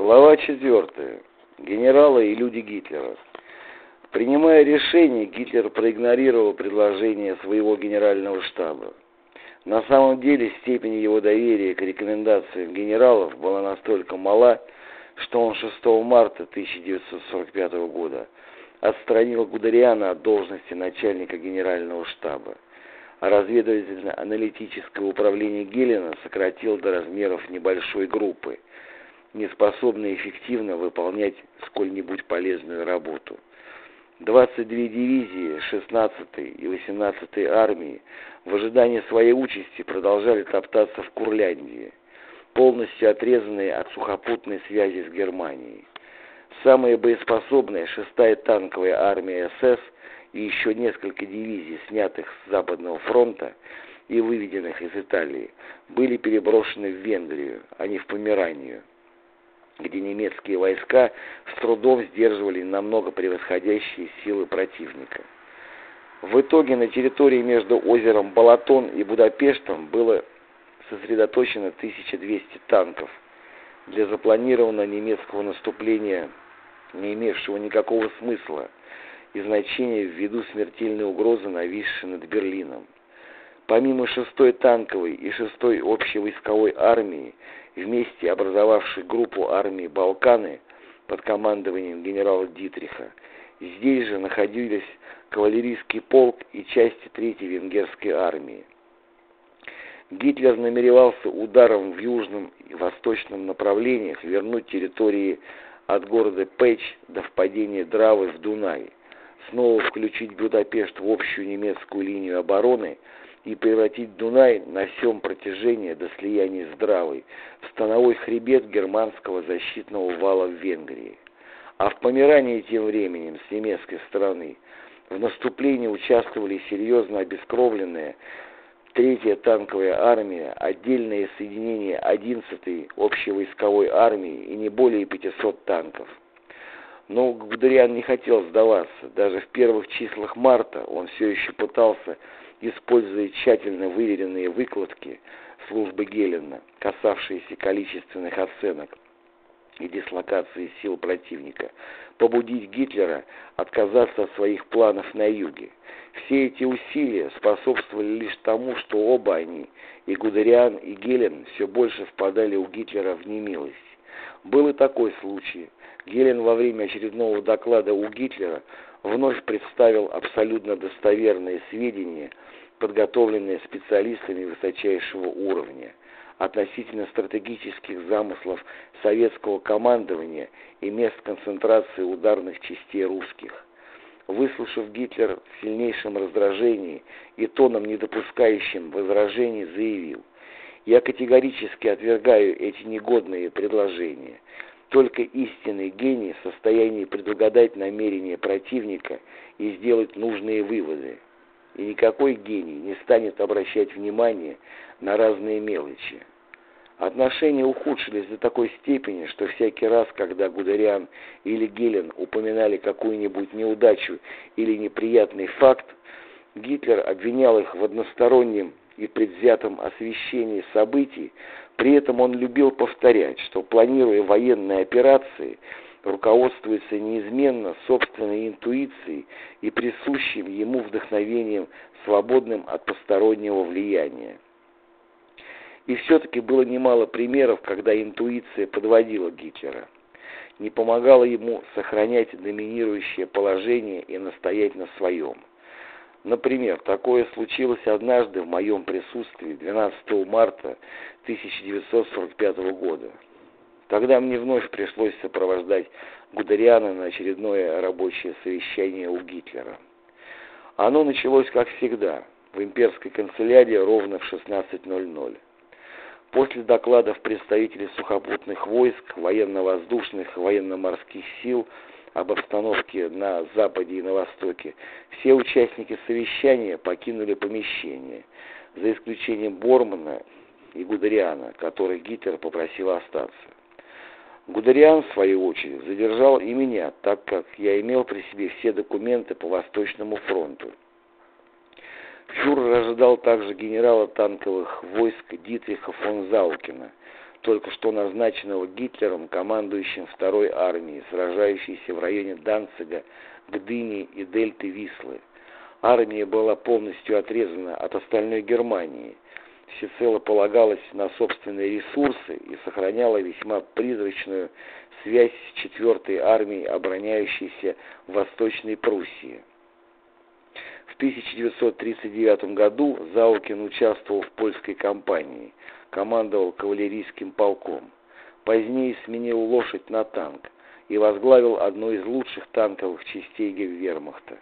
Глава 4. Генералы и люди Гитлера. Принимая решение, Гитлер проигнорировал предложение своего генерального штаба. На самом деле степень его доверия к рекомендациям генералов была настолько мала, что он 6 марта 1945 года отстранил Гудериана от должности начальника генерального штаба, а разведывательно-аналитическое управление Гелена сократил до размеров небольшой группы, не способной эффективно выполнять сколь-нибудь полезную работу. 22 дивизии 16-й и 18-й армии в ожидании своей участи продолжали топтаться в Курляндии, полностью отрезанные от сухопутной связи с Германией. Самая боеспособная 6-я танковая армия СС и еще несколько дивизий, снятых с Западного фронта и выведенных из Италии, были переброшены в Венгрию, а не в Померанию где немецкие войска с трудом сдерживали намного превосходящие силы противника. В итоге на территории между озером Балатон и Будапештом было сосредоточено 1200 танков для запланированного немецкого наступления, не имевшего никакого смысла и значения ввиду смертельной угрозы, нависшей над Берлином. Помимо 6-й танковой и 6-й общевойсковой армии, вместе образовавшей группу армии «Балканы» под командованием генерала Дитриха, здесь же находились кавалерийский полк и части 3-й венгерской армии. Гитлер намеревался ударом в южном и восточном направлениях вернуть территории от города Пэч до впадения Дравы в Дунай, снова включить Будапешт в общую немецкую линию обороны – и превратить Дунай на всем протяжении до слияния с Дравой в становой хребет германского защитного вала в Венгрии. А в Померании тем временем с немецкой стороны в наступлении участвовали серьезно обескровленные Третья танковая армия, отдельное соединение 11-й общевойсковой армии и не более 500 танков. Но Гудериан не хотел сдаваться. Даже в первых числах марта он все еще пытался используя тщательно выверенные выкладки службы Гелена, касавшиеся количественных оценок и дислокации сил противника, побудить Гитлера отказаться от своих планов на юге. Все эти усилия способствовали лишь тому, что оба они, и Гудериан, и Гелен, все больше впадали у Гитлера в немилость. Был и такой случай. Гелен во время очередного доклада у Гитлера вновь представил абсолютно достоверные сведения подготовленные специалистами высочайшего уровня относительно стратегических замыслов советского командования и мест концентрации ударных частей русских. Выслушав Гитлер в сильнейшем раздражении и тоном, не допускающим возражений, заявил, «Я категорически отвергаю эти негодные предложения. Только истинный гений в состоянии предугадать намерения противника и сделать нужные выводы и никакой гений не станет обращать внимание на разные мелочи. Отношения ухудшились до такой степени, что всякий раз, когда Гудериан или Гелен упоминали какую-нибудь неудачу или неприятный факт, Гитлер обвинял их в одностороннем и предвзятом освещении событий, при этом он любил повторять, что планируя военные операции, руководствуется неизменно собственной интуицией и присущим ему вдохновением, свободным от постороннего влияния. И все-таки было немало примеров, когда интуиция подводила Гитлера, не помогала ему сохранять доминирующее положение и настоять на своем. Например, такое случилось однажды в моем присутствии 12 марта 1945 года. Тогда мне вновь пришлось сопровождать Гудериана на очередное рабочее совещание у Гитлера. Оно началось, как всегда, в имперской канцелярии ровно в 16.00. После докладов представителей сухопутных войск, военно-воздушных, военно-морских сил об обстановке на Западе и на Востоке, все участники совещания покинули помещение, за исключением Бормана и Гудериана, который Гитлер попросил остаться. Гудериан, в свою очередь, задержал и меня, так как я имел при себе все документы по Восточному фронту. Фюрер ожидал также генерала танковых войск Дитриха фон Заукина, только что назначенного Гитлером командующим второй армией, сражающейся в районе Данцига, Гдыни и дельты Вислы. Армия была полностью отрезана от остальной Германии, всецело полагалась на собственные ресурсы и сохраняла весьма призрачную связь с 4-й армией, обороняющейся в Восточной Пруссии. В 1939 году Заукин участвовал в польской кампании, командовал кавалерийским полком. Позднее сменил лошадь на танк и возглавил одну из лучших танковых частей вермахта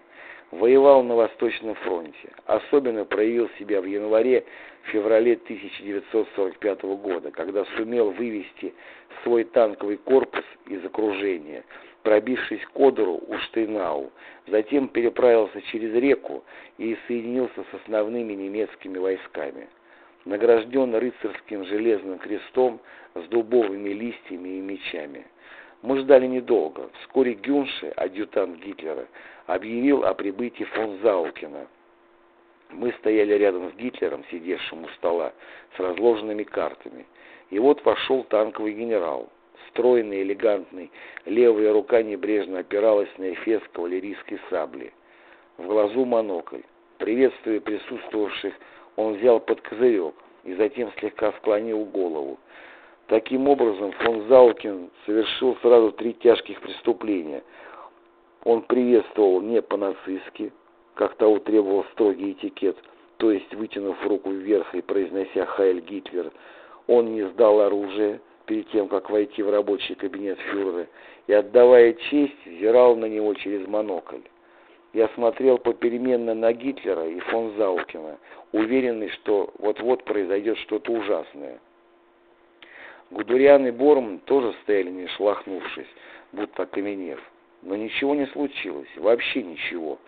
воевал на Восточном фронте. Особенно проявил себя в январе-феврале 1945 года, когда сумел вывести свой танковый корпус из окружения, пробившись к Одеру у Штейнау, затем переправился через реку и соединился с основными немецкими войсками. Награжден рыцарским железным крестом с дубовыми листьями и мечами. Мы ждали недолго. Вскоре Гюнше, адъютант Гитлера, объявил о прибытии фон Заукина. Мы стояли рядом с Гитлером, сидевшим у стола, с разложенными картами. И вот вошел танковый генерал. Стройный, элегантный, левая рука небрежно опиралась на эфес кавалерийской сабли. В глазу монокль. Приветствуя присутствовавших, он взял под козырек и затем слегка склонил голову. Таким образом, фон Заукин совершил сразу три тяжких преступления. Он приветствовал не по-нацистски, как того требовал строгий этикет, то есть вытянув руку вверх и произнося «Хайль Гитлер», он не сдал оружие перед тем, как войти в рабочий кабинет фюрера, и, отдавая честь, взирал на него через монокль. Я смотрел попеременно на Гитлера и фон Заукина, уверенный, что вот-вот произойдет что-то ужасное. Гудериан и Борман тоже стояли не шлахнувшись, будто окаменев. Но ничего не случилось, вообще ничего.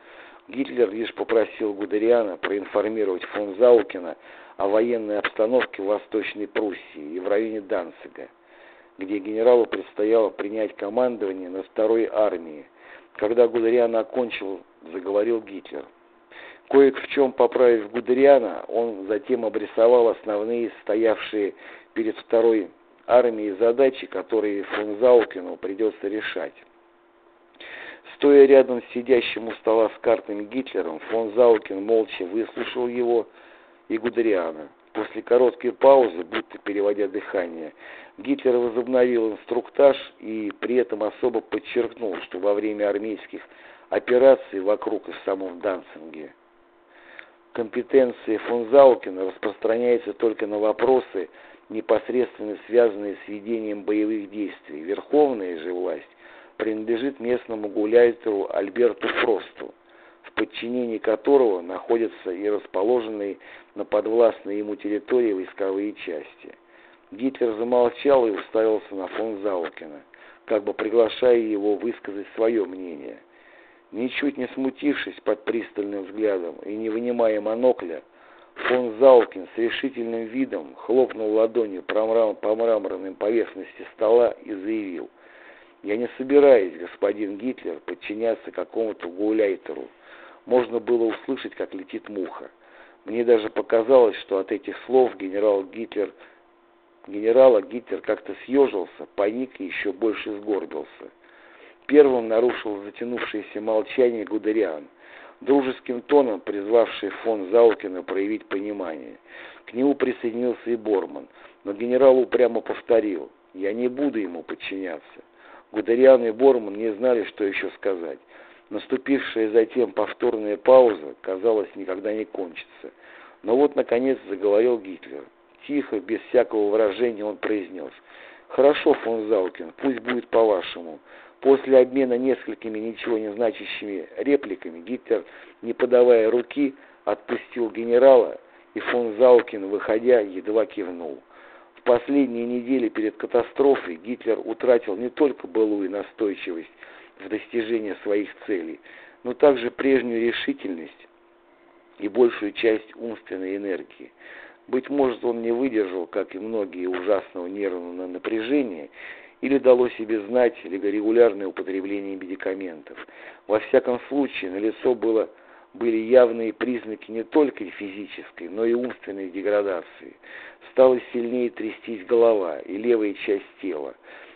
Гитлер лишь попросил Гудериана проинформировать фон Заукина о военной обстановке в Восточной Пруссии и в районе Данцига, где генералу предстояло принять командование на второй армии. Когда Гудериан окончил, заговорил Гитлер. Кое в чем поправив Гудериана, он затем обрисовал основные стоявшие перед второй армии задачи, которые фон Заукину придется решать. Стоя рядом с сидящим у стола с картами Гитлером, фон Заукин молча выслушал его и Гудериана. После короткой паузы, будто переводя дыхание, Гитлер возобновил инструктаж и при этом особо подчеркнул, что во время армейских операций вокруг и в самом Данцинге компетенции фон Заукина распространяется только на вопросы, непосредственно связанные с ведением боевых действий. Верховная же власть принадлежит местному гуляйтеру Альберту Фросту, в подчинении которого находятся и расположенные на подвластной ему территории войсковые части. Гитлер замолчал и уставился на фон Заукина, как бы приглашая его высказать свое мнение. Ничуть не смутившись под пристальным взглядом и не вынимая монокля, Фон Залкин с решительным видом хлопнул ладонью по мраморной поверхности стола и заявил, «Я не собираюсь, господин Гитлер, подчиняться какому-то гауляйтеру. Можно было услышать, как летит муха. Мне даже показалось, что от этих слов генерал Гитлер, генерала Гитлер как-то съежился, паник и еще больше сгорбился. Первым нарушил затянувшееся молчание Гудериан – дружеским тоном призвавший фон Заукина проявить понимание. К нему присоединился и Борман, но генерал упрямо повторил «Я не буду ему подчиняться». Гудериан и Борман не знали, что еще сказать. Наступившая затем повторная пауза, казалось, никогда не кончится. Но вот, наконец, заговорил Гитлер. Тихо, без всякого выражения он произнес «Хорошо, фон Заукин, пусть будет по-вашему. После обмена несколькими ничего не значащими репликами Гитлер, не подавая руки, отпустил генерала, и фон Заукин, выходя, едва кивнул. В последние недели перед катастрофой Гитлер утратил не только былую настойчивость в достижении своих целей, но также прежнюю решительность и большую часть умственной энергии. Быть может, он не выдержал, как и многие, ужасного нервного напряжения или дало себе знать регулярное употребление медикаментов. Во всяком случае, налицо было были явные признаки не только физической, но и умственной деградации. Стала сильнее трястись голова и левая часть тела,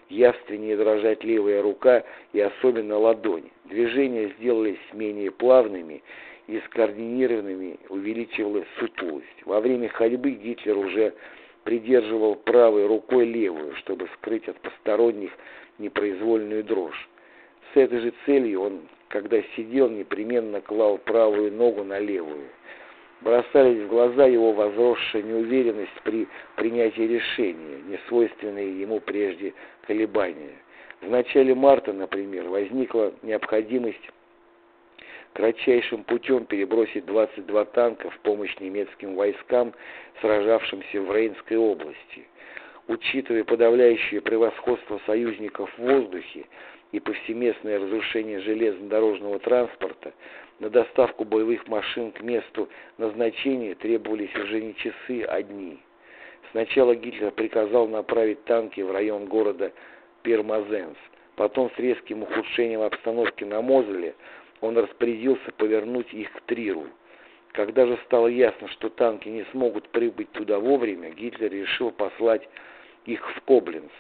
явственнее дрожать левая рука и особенно ладонь. Движения сделались менее плавными и скоординированными увеличивалась сутулость. Во время ходьбы Гитлер уже придерживал правой рукой левую, чтобы скрыть от посторонних непроизвольную дрожь. С этой же целью он, когда сидел, непременно клал правую ногу на левую. Бросались в глаза его возросшая неуверенность при принятии решения, несвойственные ему прежде колебания. В начале марта, например, возникла необходимость кратчайшим путем перебросить 22 танка в помощь немецким войскам, сражавшимся в Рейнской области. Учитывая подавляющее превосходство союзников в воздухе и повсеместное разрушение железнодорожного транспорта, на доставку боевых машин к месту назначения требовались уже не часы, а дни. Сначала Гитлер приказал направить танки в район города Пермазенс. Потом с резким ухудшением обстановки на Мозеле он распорядился повернуть их к Триру. Когда же стало ясно, что танки не смогут прибыть туда вовремя, Гитлер решил послать их в Кобленц.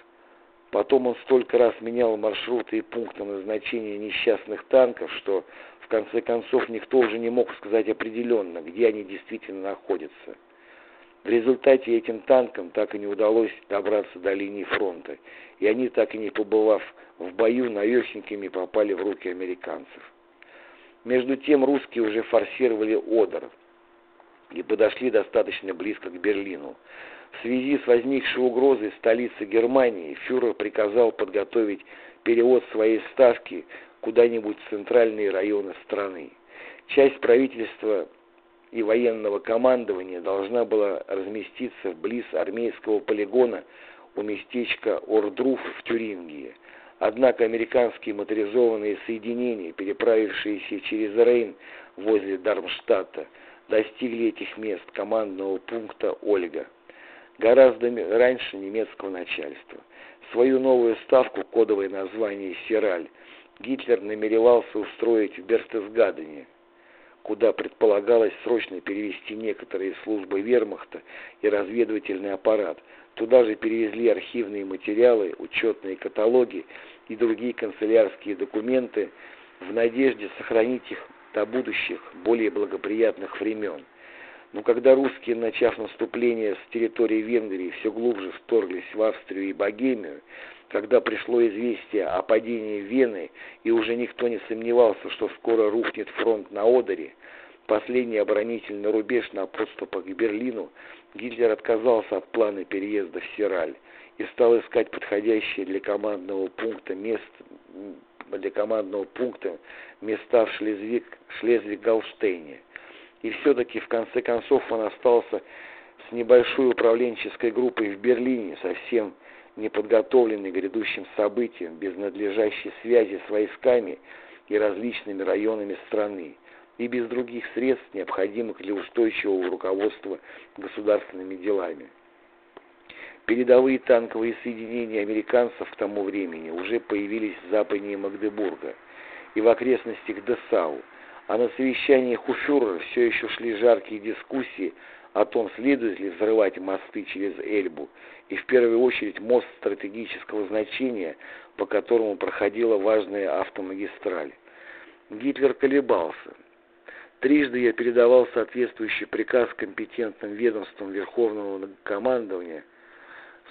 Потом он столько раз менял маршруты и пункты назначения несчастных танков, что в конце концов никто уже не мог сказать определенно, где они действительно находятся. В результате этим танкам так и не удалось добраться до линии фронта, и они, так и не побывав в бою, навехенькими попали в руки американцев. Между тем русские уже форсировали Одер и подошли достаточно близко к Берлину. В связи с возникшей угрозой столицы Германии фюрер приказал подготовить перевод своей ставки куда-нибудь в центральные районы страны. Часть правительства и военного командования должна была разместиться близ армейского полигона у местечка Ордруф в Тюрингии. Однако американские моторизованные соединения, переправившиеся через Рейн возле Дармштадта, достигли этих мест командного пункта Ольга. Гораздо раньше немецкого начальства. Свою новую ставку, кодовое название «Сираль», Гитлер намеревался устроить в Берстесгадене, куда предполагалось срочно перевести некоторые службы вермахта и разведывательный аппарат – Туда же перевезли архивные материалы, учетные каталоги и другие канцелярские документы в надежде сохранить их до будущих, более благоприятных времен. Но когда русские, начав наступление с территории Венгрии, все глубже вторглись в Австрию и Богемию, когда пришло известие о падении Вены, и уже никто не сомневался, что скоро рухнет фронт на Одере, последний оборонительный рубеж на подступах к Берлину, Гитлер отказался от плана переезда в Сираль и стал искать подходящие для командного пункта мест для командного пункта места в Шлезвиг, Шлезвиг-Галштейне. И все-таки в конце концов он остался с небольшой управленческой группой в Берлине, совсем неподготовленный к грядущим событиям, без надлежащей связи с войсками и различными районами страны и без других средств, необходимых для устойчивого руководства государственными делами. Передовые танковые соединения американцев к тому времени уже появились в западнее Магдебурга и в окрестностях Десау, а на совещаниях у фюрера все еще шли жаркие дискуссии о том, следует ли взрывать мосты через Эльбу, и в первую очередь мост стратегического значения, по которому проходила важная автомагистраль. Гитлер колебался. Трижды я передавал соответствующий приказ компетентным ведомствам Верховного командования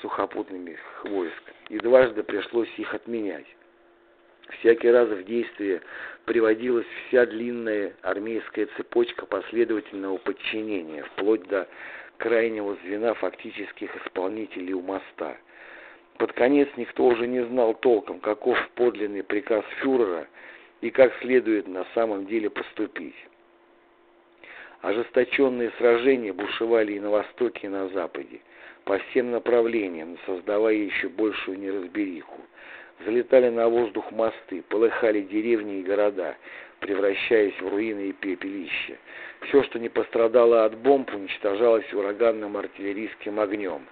сухопутными войск, и дважды пришлось их отменять. Всякий раз в действие приводилась вся длинная армейская цепочка последовательного подчинения, вплоть до крайнего звена фактических исполнителей у моста. Под конец никто уже не знал толком, каков подлинный приказ фюрера и как следует на самом деле поступить. Ожесточенные сражения бушевали и на востоке, и на западе, по всем направлениям, создавая еще большую неразбериху. Залетали на воздух мосты, полыхали деревни и города, превращаясь в руины и пепелища. Все, что не пострадало от бомб, уничтожалось ураганным артиллерийским огнем.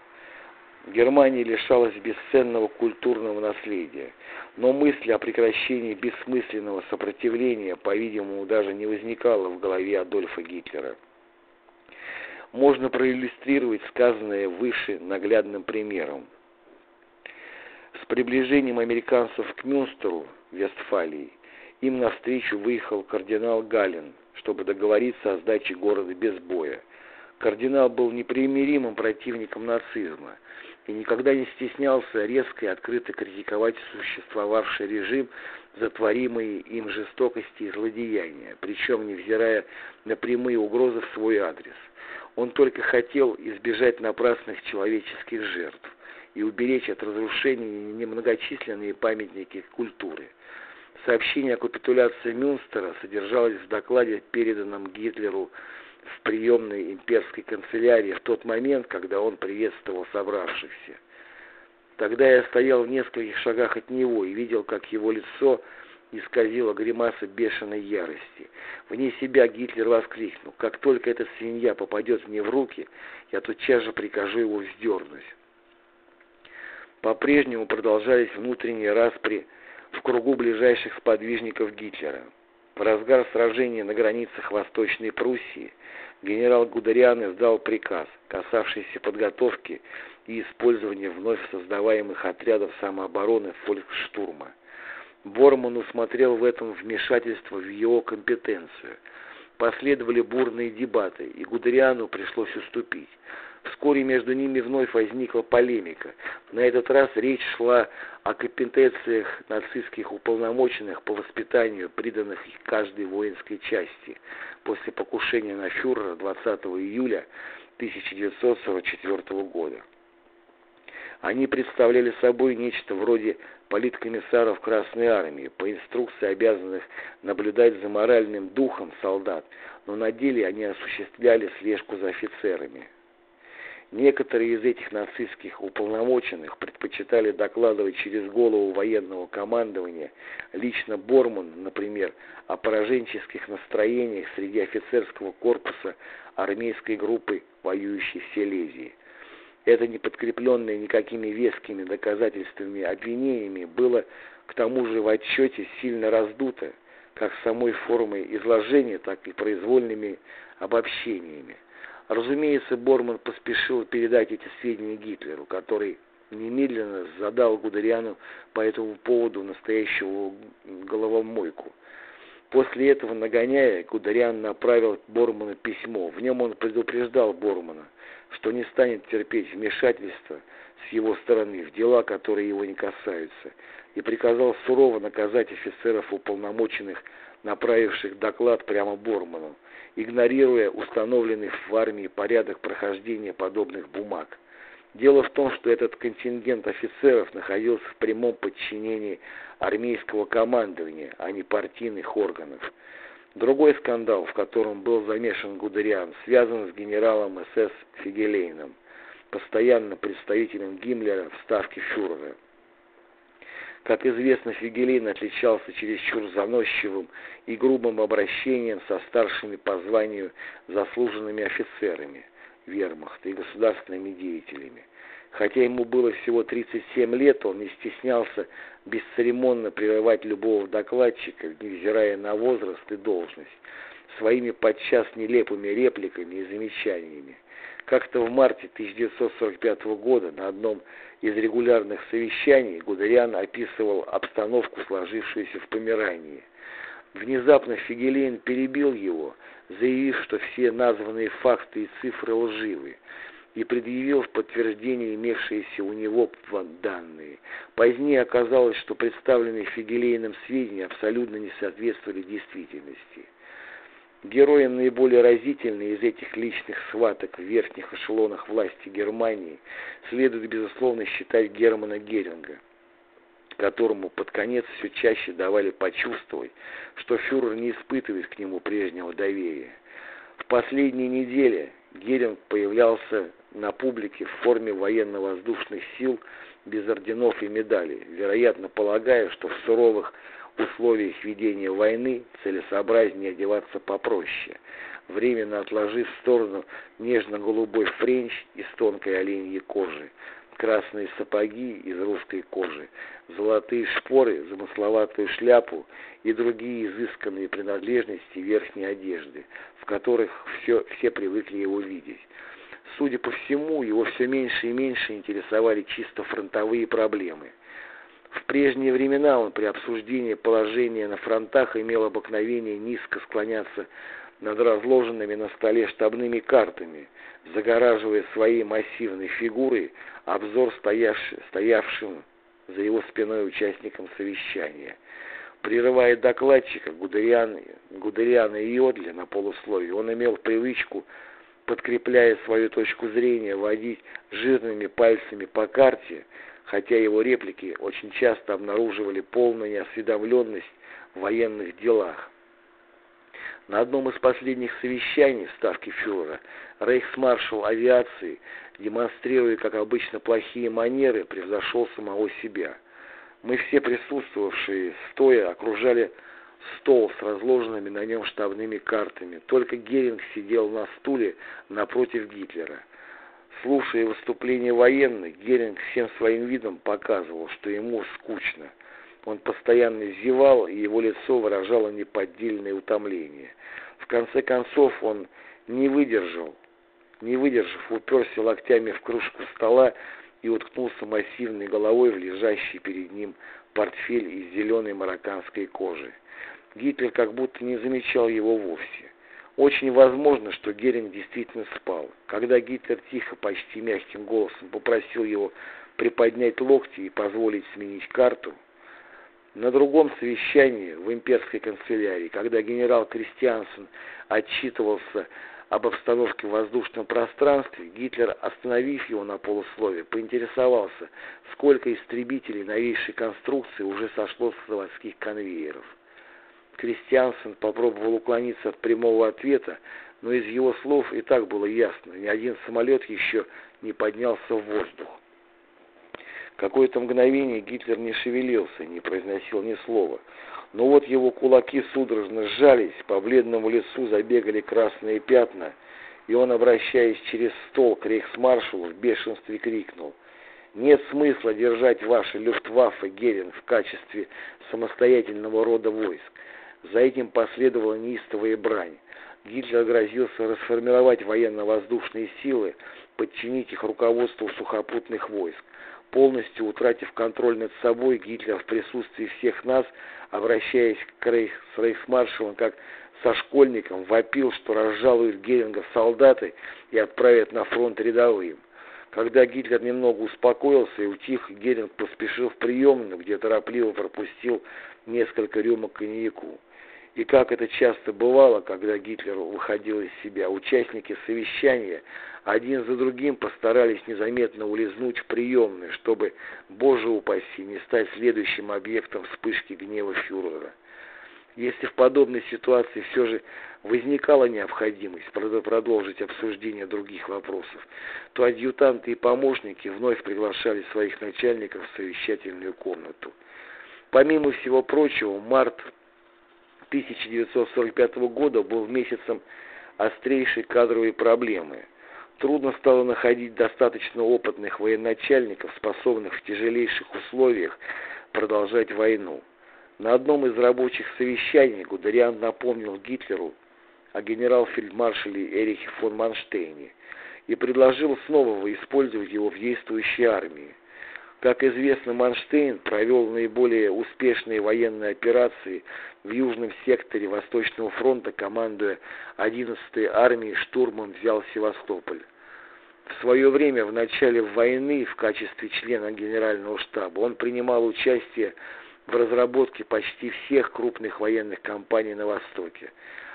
Германия лишалась бесценного культурного наследия, но мысль о прекращении бессмысленного сопротивления, по-видимому, даже не возникала в голове Адольфа Гитлера. Можно проиллюстрировать сказанное выше наглядным примером. С приближением американцев к Мюнстеру, Вестфалии, им навстречу выехал кардинал Галин, чтобы договориться о сдаче города без боя. Кардинал был непримиримым противником нацизма и никогда не стеснялся резко и открыто критиковать существовавший режим за творимые им жестокости и злодеяния, причем невзирая на прямые угрозы в свой адрес. Он только хотел избежать напрасных человеческих жертв и уберечь от разрушений немногочисленные памятники культуры. Сообщение о капитуляции Мюнстера содержалось в докладе, переданном Гитлеру в приемной имперской канцелярии в тот момент, когда он приветствовал собравшихся. Тогда я стоял в нескольких шагах от него и видел, как его лицо исказило гримаса бешеной ярости. Вне себя Гитлер воскликнул, как только эта свинья попадет мне в руки, я тотчас же прикажу его вздернуть. По-прежнему продолжались внутренние распри в кругу ближайших сподвижников Гитлера. В разгар сражения на границах Восточной Пруссии генерал Гудериан издал приказ, касавшийся подготовки и использования вновь создаваемых отрядов самообороны фольксштурма. Борман усмотрел в этом вмешательство в его компетенцию. Последовали бурные дебаты, и Гудериану пришлось уступить. Вскоре между ними вновь возникла полемика. На этот раз речь шла о компетенциях нацистских уполномоченных по воспитанию, приданных каждой воинской части после покушения на фюрера 20 июля 1944 года. Они представляли собой нечто вроде политкомиссаров Красной Армии, по инструкции обязанных наблюдать за моральным духом солдат, но на деле они осуществляли слежку за офицерами. Некоторые из этих нацистских уполномоченных предпочитали докладывать через голову военного командования, лично Борман, например, о пораженческих настроениях среди офицерского корпуса армейской группы, воюющей в Силезии. Это не подкрепленное никакими вескими доказательствами обвинениями было к тому же в отчете сильно раздуто, как самой формой изложения, так и произвольными обобщениями. Разумеется, Борман поспешил передать эти сведения Гитлеру, который немедленно задал Гудериану по этому поводу настоящую головомойку. После этого, нагоняя, Гудериан направил Борману письмо. В нем он предупреждал Бормана, что не станет терпеть вмешательства с его стороны в дела, которые его не касаются, и приказал сурово наказать офицеров уполномоченных, направивших доклад прямо Борману игнорируя установленный в армии порядок прохождения подобных бумаг. Дело в том, что этот контингент офицеров находился в прямом подчинении армейского командования, а не партийных органов. Другой скандал, в котором был замешан Гудериан, связан с генералом СС Фигелейном, постоянно представителем Гиммлера в ставке фюрера. Как известно, Фигелин отличался чересчур заносчивым и грубым обращением со старшими по званию заслуженными офицерами вермахта и государственными деятелями. Хотя ему было всего 37 лет, он не стеснялся бесцеремонно прерывать любого докладчика, невзирая на возраст и должность, своими подчас нелепыми репликами и замечаниями. Как-то в марте 1945 года на одном из регулярных совещаний Гудериан описывал обстановку, сложившуюся в Померании. Внезапно Фигелейн перебил его, заявив, что все названные факты и цифры лживы, и предъявил в подтверждение имевшиеся у него данные. Позднее оказалось, что представленные Фигелейном сведения абсолютно не соответствовали действительности. Героем наиболее разительной из этих личных схваток в верхних эшелонах власти Германии следует, безусловно, считать Германа Геринга, которому под конец все чаще давали почувствовать, что фюрер не испытывает к нему прежнего доверия. В последние недели Геринг появлялся на публике в форме военно-воздушных сил без орденов и медалей, вероятно полагая, что в суровых условиях ведения войны целесообразнее одеваться попроще, временно отложив в сторону нежно-голубой френч из тонкой оленьей кожи, красные сапоги из русской кожи, золотые шпоры, замысловатую шляпу и другие изысканные принадлежности верхней одежды, в которых все, все привыкли его видеть. Судя по всему, его все меньше и меньше интересовали чисто фронтовые проблемы. В прежние времена он при обсуждении положения на фронтах имел обыкновение низко склоняться над разложенными на столе штабными картами, загораживая своей массивной фигурой обзор стоявший, стоявшим за его спиной участникам совещания. Прерывая докладчика Гудериана, Гудериана и Йодля на полусловие, он имел привычку, подкрепляя свою точку зрения, водить жирными пальцами по карте, хотя его реплики очень часто обнаруживали полную неосведомленность в военных делах. На одном из последних совещаний в Ставке фюрера рейхсмаршал авиации, демонстрируя, как обычно, плохие манеры, превзошел самого себя. Мы все присутствовавшие, стоя, окружали стол с разложенными на нем штабными картами. Только Геринг сидел на стуле напротив Гитлера. Слушая выступление военных, Геринг всем своим видом показывал, что ему скучно. Он постоянно зевал, и его лицо выражало неподдельное утомление. В конце концов он не выдержал, не выдержав, уперся локтями в кружку стола и уткнулся массивной головой в лежащий перед ним портфель из зеленой марокканской кожи. Гитлер как будто не замечал его вовсе. Очень возможно, что Геринг действительно спал. Когда Гитлер тихо, почти мягким голосом попросил его приподнять локти и позволить сменить карту, на другом совещании в имперской канцелярии, когда генерал Кристиансен отчитывался об обстановке в воздушном пространстве, Гитлер, остановив его на полусловие, поинтересовался, сколько истребителей новейшей конструкции уже сошло с заводских конвейеров. Кристиансен попробовал уклониться от прямого ответа, но из его слов и так было ясно, ни один самолет еще не поднялся в воздух. Какое-то мгновение Гитлер не шевелился, не произносил ни слова. Но вот его кулаки судорожно сжались, по бледному лицу забегали красные пятна, и он, обращаясь через стол к рейхсмаршалу, в бешенстве крикнул. «Нет смысла держать ваши люфтваффе, Герин, в качестве самостоятельного рода войск». За этим последовала неистовая брань. Гитлер грозился расформировать военно-воздушные силы, подчинить их руководству сухопутных войск. Полностью утратив контроль над собой, Гитлер в присутствии всех нас, обращаясь к рейх, с рейхсмаршалом как со школьником, вопил, что разжалует Геринга солдаты и отправит на фронт рядовым. Когда Гитлер немного успокоился и утих, Геринг поспешил в приемную, где торопливо пропустил несколько рюмок коньяку. И как это часто бывало, когда Гитлер выходил из себя, участники совещания один за другим постарались незаметно улизнуть в приемную, чтобы, боже упаси, не стать следующим объектом вспышки гнева фюрера. Если в подобной ситуации все же возникала необходимость продолжить обсуждение других вопросов, то адъютанты и помощники вновь приглашали своих начальников в совещательную комнату. Помимо всего прочего, март 1945 года был месяцем острейшей кадровой проблемы. Трудно стало находить достаточно опытных военачальников, способных в тяжелейших условиях продолжать войну. На одном из рабочих совещаний Гудериан напомнил Гитлеру о генерал-фельдмаршале Эрихе фон Манштейне и предложил снова использовать его в действующей армии. Как известно, Манштейн провел наиболее успешные военные операции в южном секторе Восточного фронта, командуя 11-й армией, штурмом взял Севастополь. В свое время, в начале войны, в качестве члена Генерального штаба, он принимал участие в разработке почти всех крупных военных кампаний на Востоке.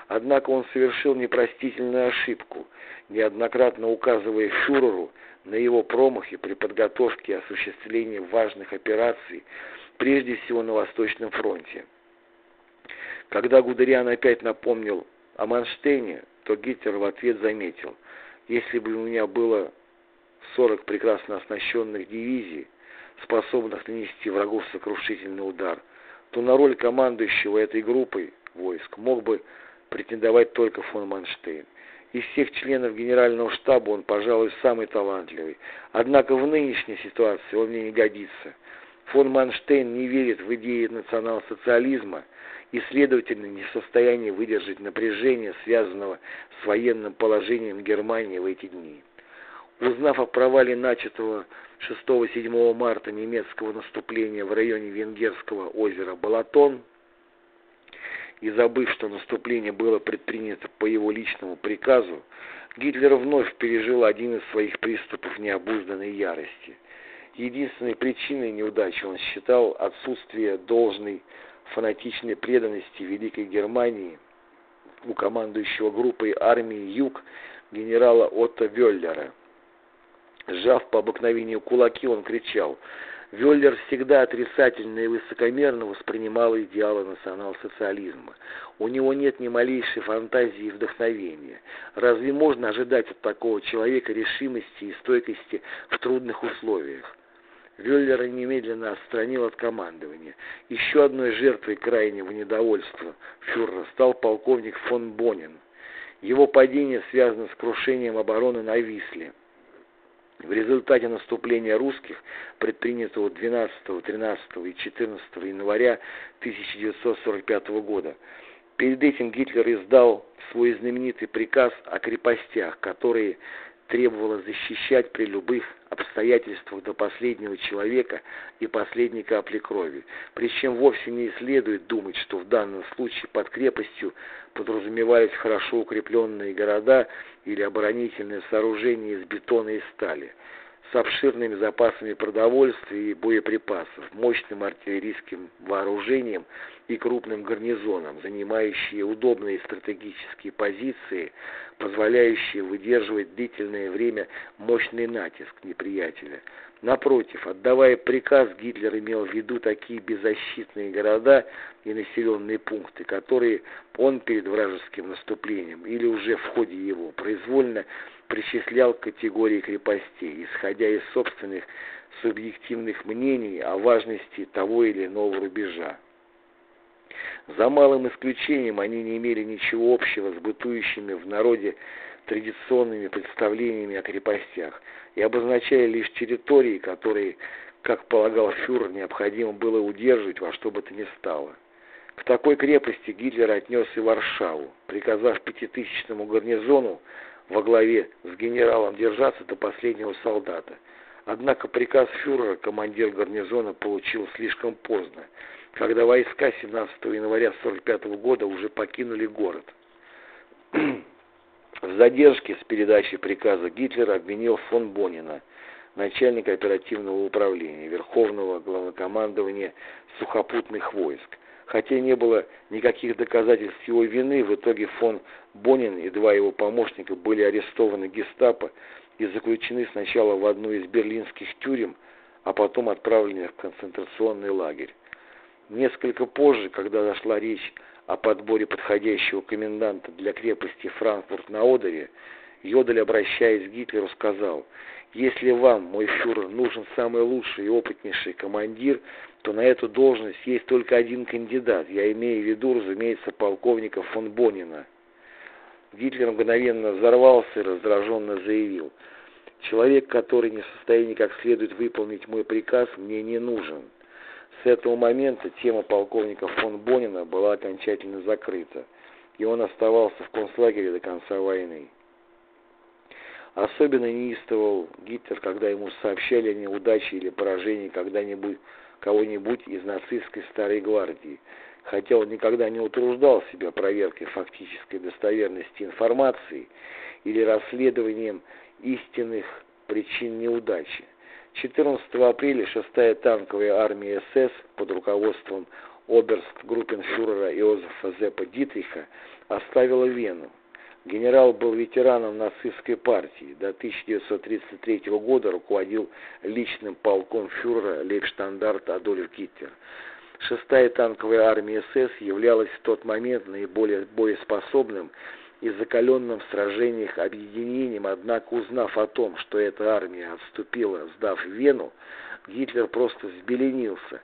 Однако он совершил непростительную ошибку, неоднократно указывая фюреру на его промахи при подготовке и осуществлении важных операций, прежде всего на Восточном фронте. Когда Гудериан опять напомнил о Манштейне, то Гитлер в ответ заметил, если бы у меня было 40 прекрасно оснащенных дивизий, способных нанести врагу сокрушительный удар, то на роль командующего этой группой войск мог бы претендовать только фон Манштейн. Из всех членов генерального штаба он, пожалуй, самый талантливый. Однако в нынешней ситуации он мне не годится. Фон Манштейн не верит в идеи национал-социализма и, следовательно, не в состоянии выдержать напряжение, связанного с военным положением Германии в эти дни. Узнав о провале начатого 6-7 марта немецкого наступления в районе венгерского озера Балатон, и забыв, что наступление было предпринято по его личному приказу, Гитлер вновь пережил один из своих приступов необузданной ярости. Единственной причиной неудачи он считал отсутствие должной фанатичной преданности Великой Германии у командующего группой армии Юг генерала Отто Вёллера. Сжав по обыкновению кулаки, он кричал Вёллер всегда отрицательно и высокомерно воспринимал идеалы национал-социализма. У него нет ни малейшей фантазии и вдохновения. Разве можно ожидать от такого человека решимости и стойкости в трудных условиях? Вёллера немедленно отстранил от командования. Еще одной жертвой крайнего недовольства фюрера стал полковник фон Бонин. Его падение связано с крушением обороны на Висле. В результате наступления русских, предпринятого 12, 13 и 14 января 1945 года, перед этим Гитлер издал свой знаменитый приказ о крепостях, которые требовало защищать при любых обстоятельствах до последнего человека и последней капли крови. Причем вовсе не следует думать, что в данном случае под крепостью подразумевались хорошо укрепленные города или оборонительные сооружения из бетона и стали с обширными запасами продовольствия и боеприпасов, мощным артиллерийским вооружением и крупным гарнизоном, занимающие удобные стратегические позиции, позволяющие выдерживать длительное время мощный натиск неприятеля. Напротив, отдавая приказ, Гитлер имел в виду такие беззащитные города и населенные пункты, которые он перед вражеским наступлением или уже в ходе его произвольно причислял к категории крепостей, исходя из собственных субъективных мнений о важности того или иного рубежа. За малым исключением они не имели ничего общего с бытующими в народе традиционными представлениями о крепостях и обозначали лишь территории, которые, как полагал фюрер, необходимо было удерживать во что бы то ни стало. К такой крепости Гитлер отнес и Варшаву, приказав пятитысячному гарнизону во главе с генералом держаться до последнего солдата. Однако приказ фюрера командир гарнизона получил слишком поздно, когда войска 17 января 1945 года уже покинули город. В задержке с передачей приказа Гитлер обвинил фон Бонина, начальника оперативного управления, Верховного главнокомандования сухопутных войск, Хотя не было никаких доказательств его вины, в итоге фон Бонин и два его помощника были арестованы гестапо и заключены сначала в одну из берлинских тюрем, а потом отправлены в концентрационный лагерь. Несколько позже, когда зашла речь о подборе подходящего коменданта для крепости Франкфурт на Одере, Йодель, обращаясь к Гитлеру, сказал, «Если вам, мой фюрер, нужен самый лучший и опытнейший командир, то на эту должность есть только один кандидат. Я имею в виду, разумеется, полковника фон Бонина. Гитлер мгновенно взорвался и раздраженно заявил. Человек, который не в состоянии как следует выполнить мой приказ, мне не нужен. С этого момента тема полковника фон Бонина была окончательно закрыта, и он оставался в концлагере до конца войны. Особенно неистовал Гитлер, когда ему сообщали о неудаче или поражении когда-нибудь кого-нибудь из нацистской старой гвардии, хотя он никогда не утруждал себя проверкой фактической достоверности информации или расследованием истинных причин неудачи. 14 апреля 6-я танковая армия СС под руководством оберст-группенфюрера Иозефа Зеппа Дитриха оставила Вену. Генерал был ветераном нацистской партии. До 1933 года руководил личным полком фюрера лейбштандарта Адольф Гитлер. Шестая танковая армия СС являлась в тот момент наиболее боеспособным и закаленным в сражениях объединением, однако узнав о том, что эта армия отступила, сдав Вену, Гитлер просто взбеленился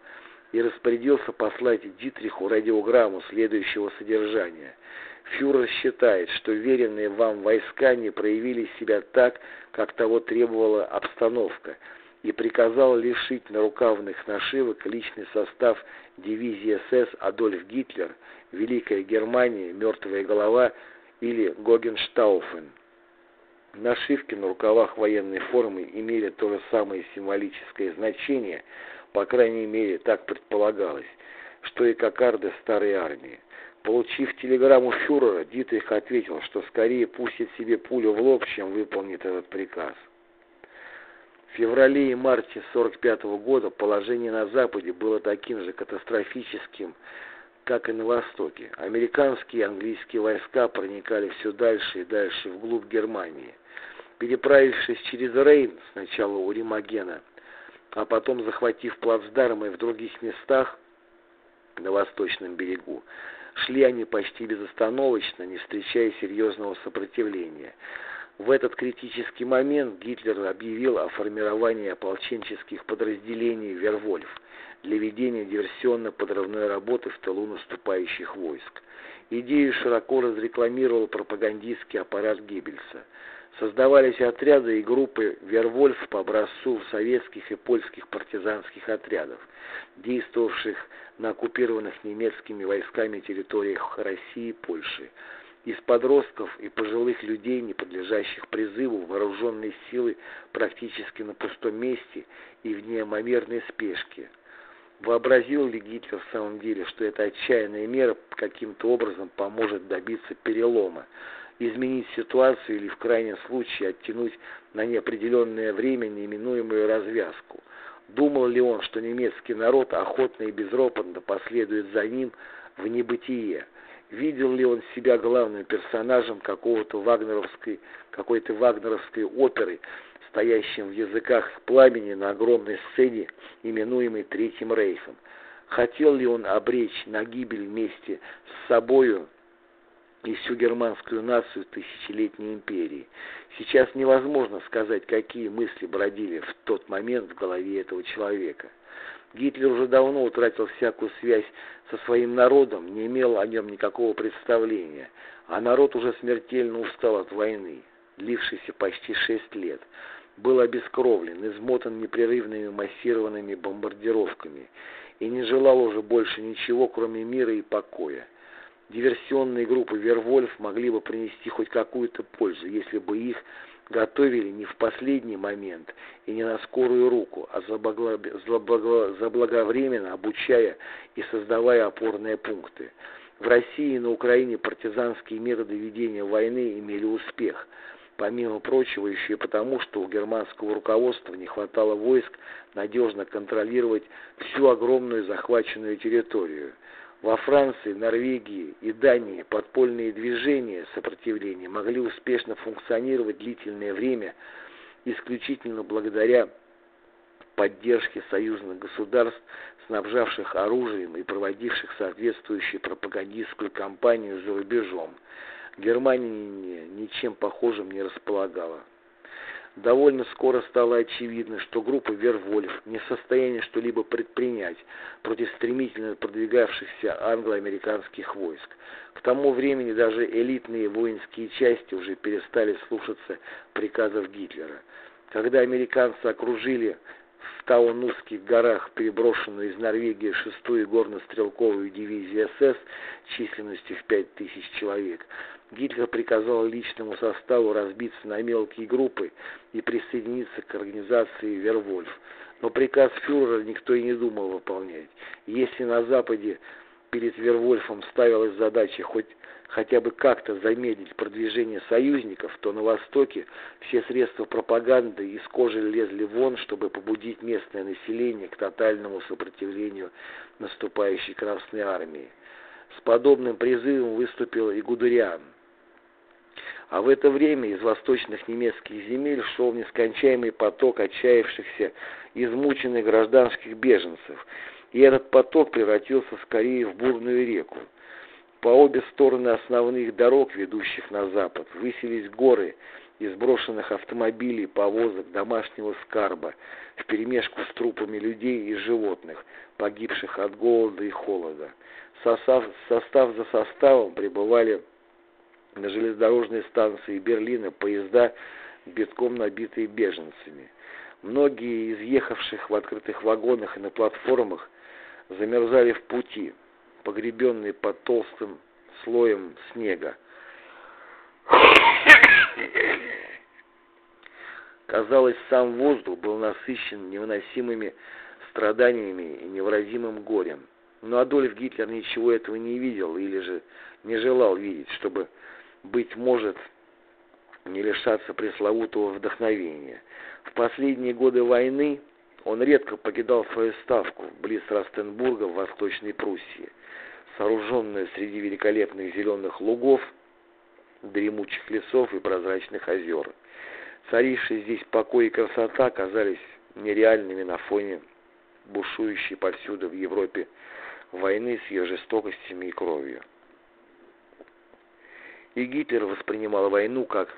и распорядился послать Дитриху радиограмму следующего содержания – Фюрер считает, что веренные вам войска не проявили себя так, как того требовала обстановка, и приказал лишить нарукавных нашивок личный состав дивизии СС Адольф Гитлер, Великая Германия, Мертвая голова или Гогенштауфен. Нашивки на рукавах военной формы имели то же самое символическое значение, по крайней мере, так предполагалось, что и кокарды старой армии. Получив телеграмму фюрера, Дитрих ответил, что скорее пустит себе пулю в лоб, чем выполнит этот приказ. В феврале и марте 1945 года положение на Западе было таким же катастрофическим, как и на Востоке. Американские и английские войска проникали все дальше и дальше вглубь Германии. Переправившись через Рейн, сначала у Римагена, а потом захватив плацдармы в других местах на восточном берегу, Шли они почти безостановочно, не встречая серьезного сопротивления. В этот критический момент Гитлер объявил о формировании ополченческих подразделений «Вервольф» для ведения диверсионно-подрывной работы в тылу наступающих войск. Идею широко разрекламировал пропагандистский аппарат Геббельса. Создавались отряды и группы «Вервольф» по образцу советских и польских партизанских отрядов, действовавших на оккупированных немецкими войсками территориях России и Польши. Из подростков и пожилых людей, не подлежащих призыву, вооруженные силы практически на пустом месте и в неомомерной спешке. Вообразил ли Гитлер в самом деле, что эта отчаянная мера каким-то образом поможет добиться перелома, изменить ситуацию или в крайнем случае оттянуть на неопределенное время неименуемую развязку. Думал ли он, что немецкий народ охотно и безропотно последует за ним в небытие? Видел ли он себя главным персонажем какого-то вагнеровской, какой-то вагнеровской оперы, стоящим в языках пламени на огромной сцене, именуемой Третьим Рейхом? Хотел ли он обречь на гибель вместе с собою и всю германскую нацию тысячелетней империи. Сейчас невозможно сказать, какие мысли бродили в тот момент в голове этого человека. Гитлер уже давно утратил всякую связь со своим народом, не имел о нем никакого представления, а народ уже смертельно устал от войны, длившейся почти шесть лет, был обескровлен, измотан непрерывными массированными бомбардировками и не желал уже больше ничего, кроме мира и покоя. Диверсионные группы «Вервольф» могли бы принести хоть какую-то пользу, если бы их готовили не в последний момент и не на скорую руку, а заблаговременно обучая и создавая опорные пункты. В России и на Украине партизанские методы ведения войны имели успех, помимо прочего еще и потому, что у германского руководства не хватало войск надежно контролировать всю огромную захваченную территорию. Во Франции, Норвегии и Дании подпольные движения сопротивления могли успешно функционировать длительное время исключительно благодаря поддержке союзных государств, снабжавших оружием и проводивших соответствующую пропагандистскую кампанию за рубежом. Германия ничем похожим не располагала. Довольно скоро стало очевидно, что группа Вервольф не в состоянии что-либо предпринять против стремительно продвигавшихся англо-американских войск. К тому времени даже элитные воинские части уже перестали слушаться приказов Гитлера. Когда американцы окружили в Таунусских горах переброшенную из Норвегии шестую горно-стрелковую дивизию СС численностью в пять тысяч человек, Гитлер приказал личному составу разбиться на мелкие группы и присоединиться к организации «Вервольф». Но приказ фюрера никто и не думал выполнять. Если на Западе перед Вервольфом ставилась задача хоть хотя бы как-то замедлить продвижение союзников, то на Востоке все средства пропаганды из кожи лезли вон, чтобы побудить местное население к тотальному сопротивлению наступающей Красной Армии. С подобным призывом выступил и Гудериан. А в это время из восточных немецких земель шел нескончаемый поток отчаявшихся, измученных гражданских беженцев, и этот поток превратился скорее в бурную реку. По обе стороны основных дорог, ведущих на запад, высились горы из брошенных автомобилей, повозок, домашнего скарба, вперемешку с трупами людей и животных, погибших от голода и холода. Состав, состав за составом прибывали На железнодорожной станции Берлина поезда битком набитые беженцами. Многие из ехавших в открытых вагонах и на платформах замерзали в пути, погребенные под толстым слоем снега. Казалось, сам воздух был насыщен невыносимыми страданиями и невыразимым горем. Но Адольф Гитлер ничего этого не видел или же не желал видеть, чтобы, быть может, не лишаться пресловутого вдохновения. В последние годы войны он редко покидал свою ставку близ Ростенбурга в Восточной Пруссии, сооруженную среди великолепных зеленых лугов, дремучих лесов и прозрачных озер. Царившие здесь покой и красота казались нереальными на фоне бушующей повсюду в Европе войны с ее жестокостями и кровью. И Гитлер воспринимал войну как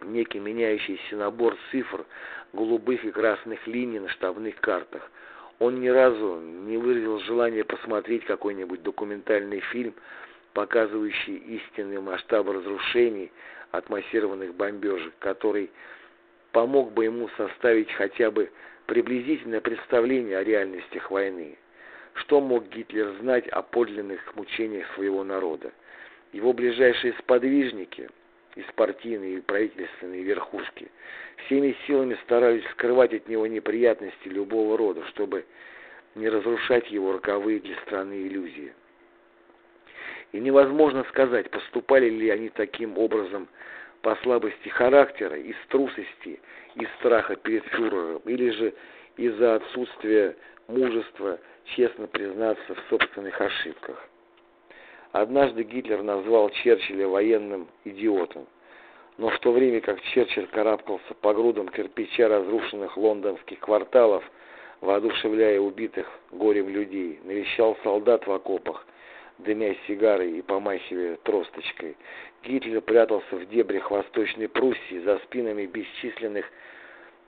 некий меняющийся набор цифр, голубых и красных линий на штабных картах. Он ни разу не выразил желания посмотреть какой-нибудь документальный фильм, показывающий истинный масштаб разрушений от массированных бомбежек, который помог бы ему составить хотя бы приблизительное представление о реальностях войны. Что мог Гитлер знать о подлинных мучениях своего народа? Его ближайшие сподвижники – из партийной и правительственной верхушки, всеми силами старались скрывать от него неприятности любого рода, чтобы не разрушать его роковые для страны иллюзии. И невозможно сказать, поступали ли они таким образом по слабости характера, из трусости, из страха перед фюрером, или же из-за отсутствия мужества честно признаться в собственных ошибках. Однажды Гитлер назвал Черчилля военным идиотом. Но в то время как Черчилль карабкался по грудам кирпича разрушенных лондонских кварталов, воодушевляя убитых горем людей, навещал солдат в окопах, дымя сигарой и помахивая тросточкой, Гитлер прятался в дебрях Восточной Пруссии за спинами бесчисленных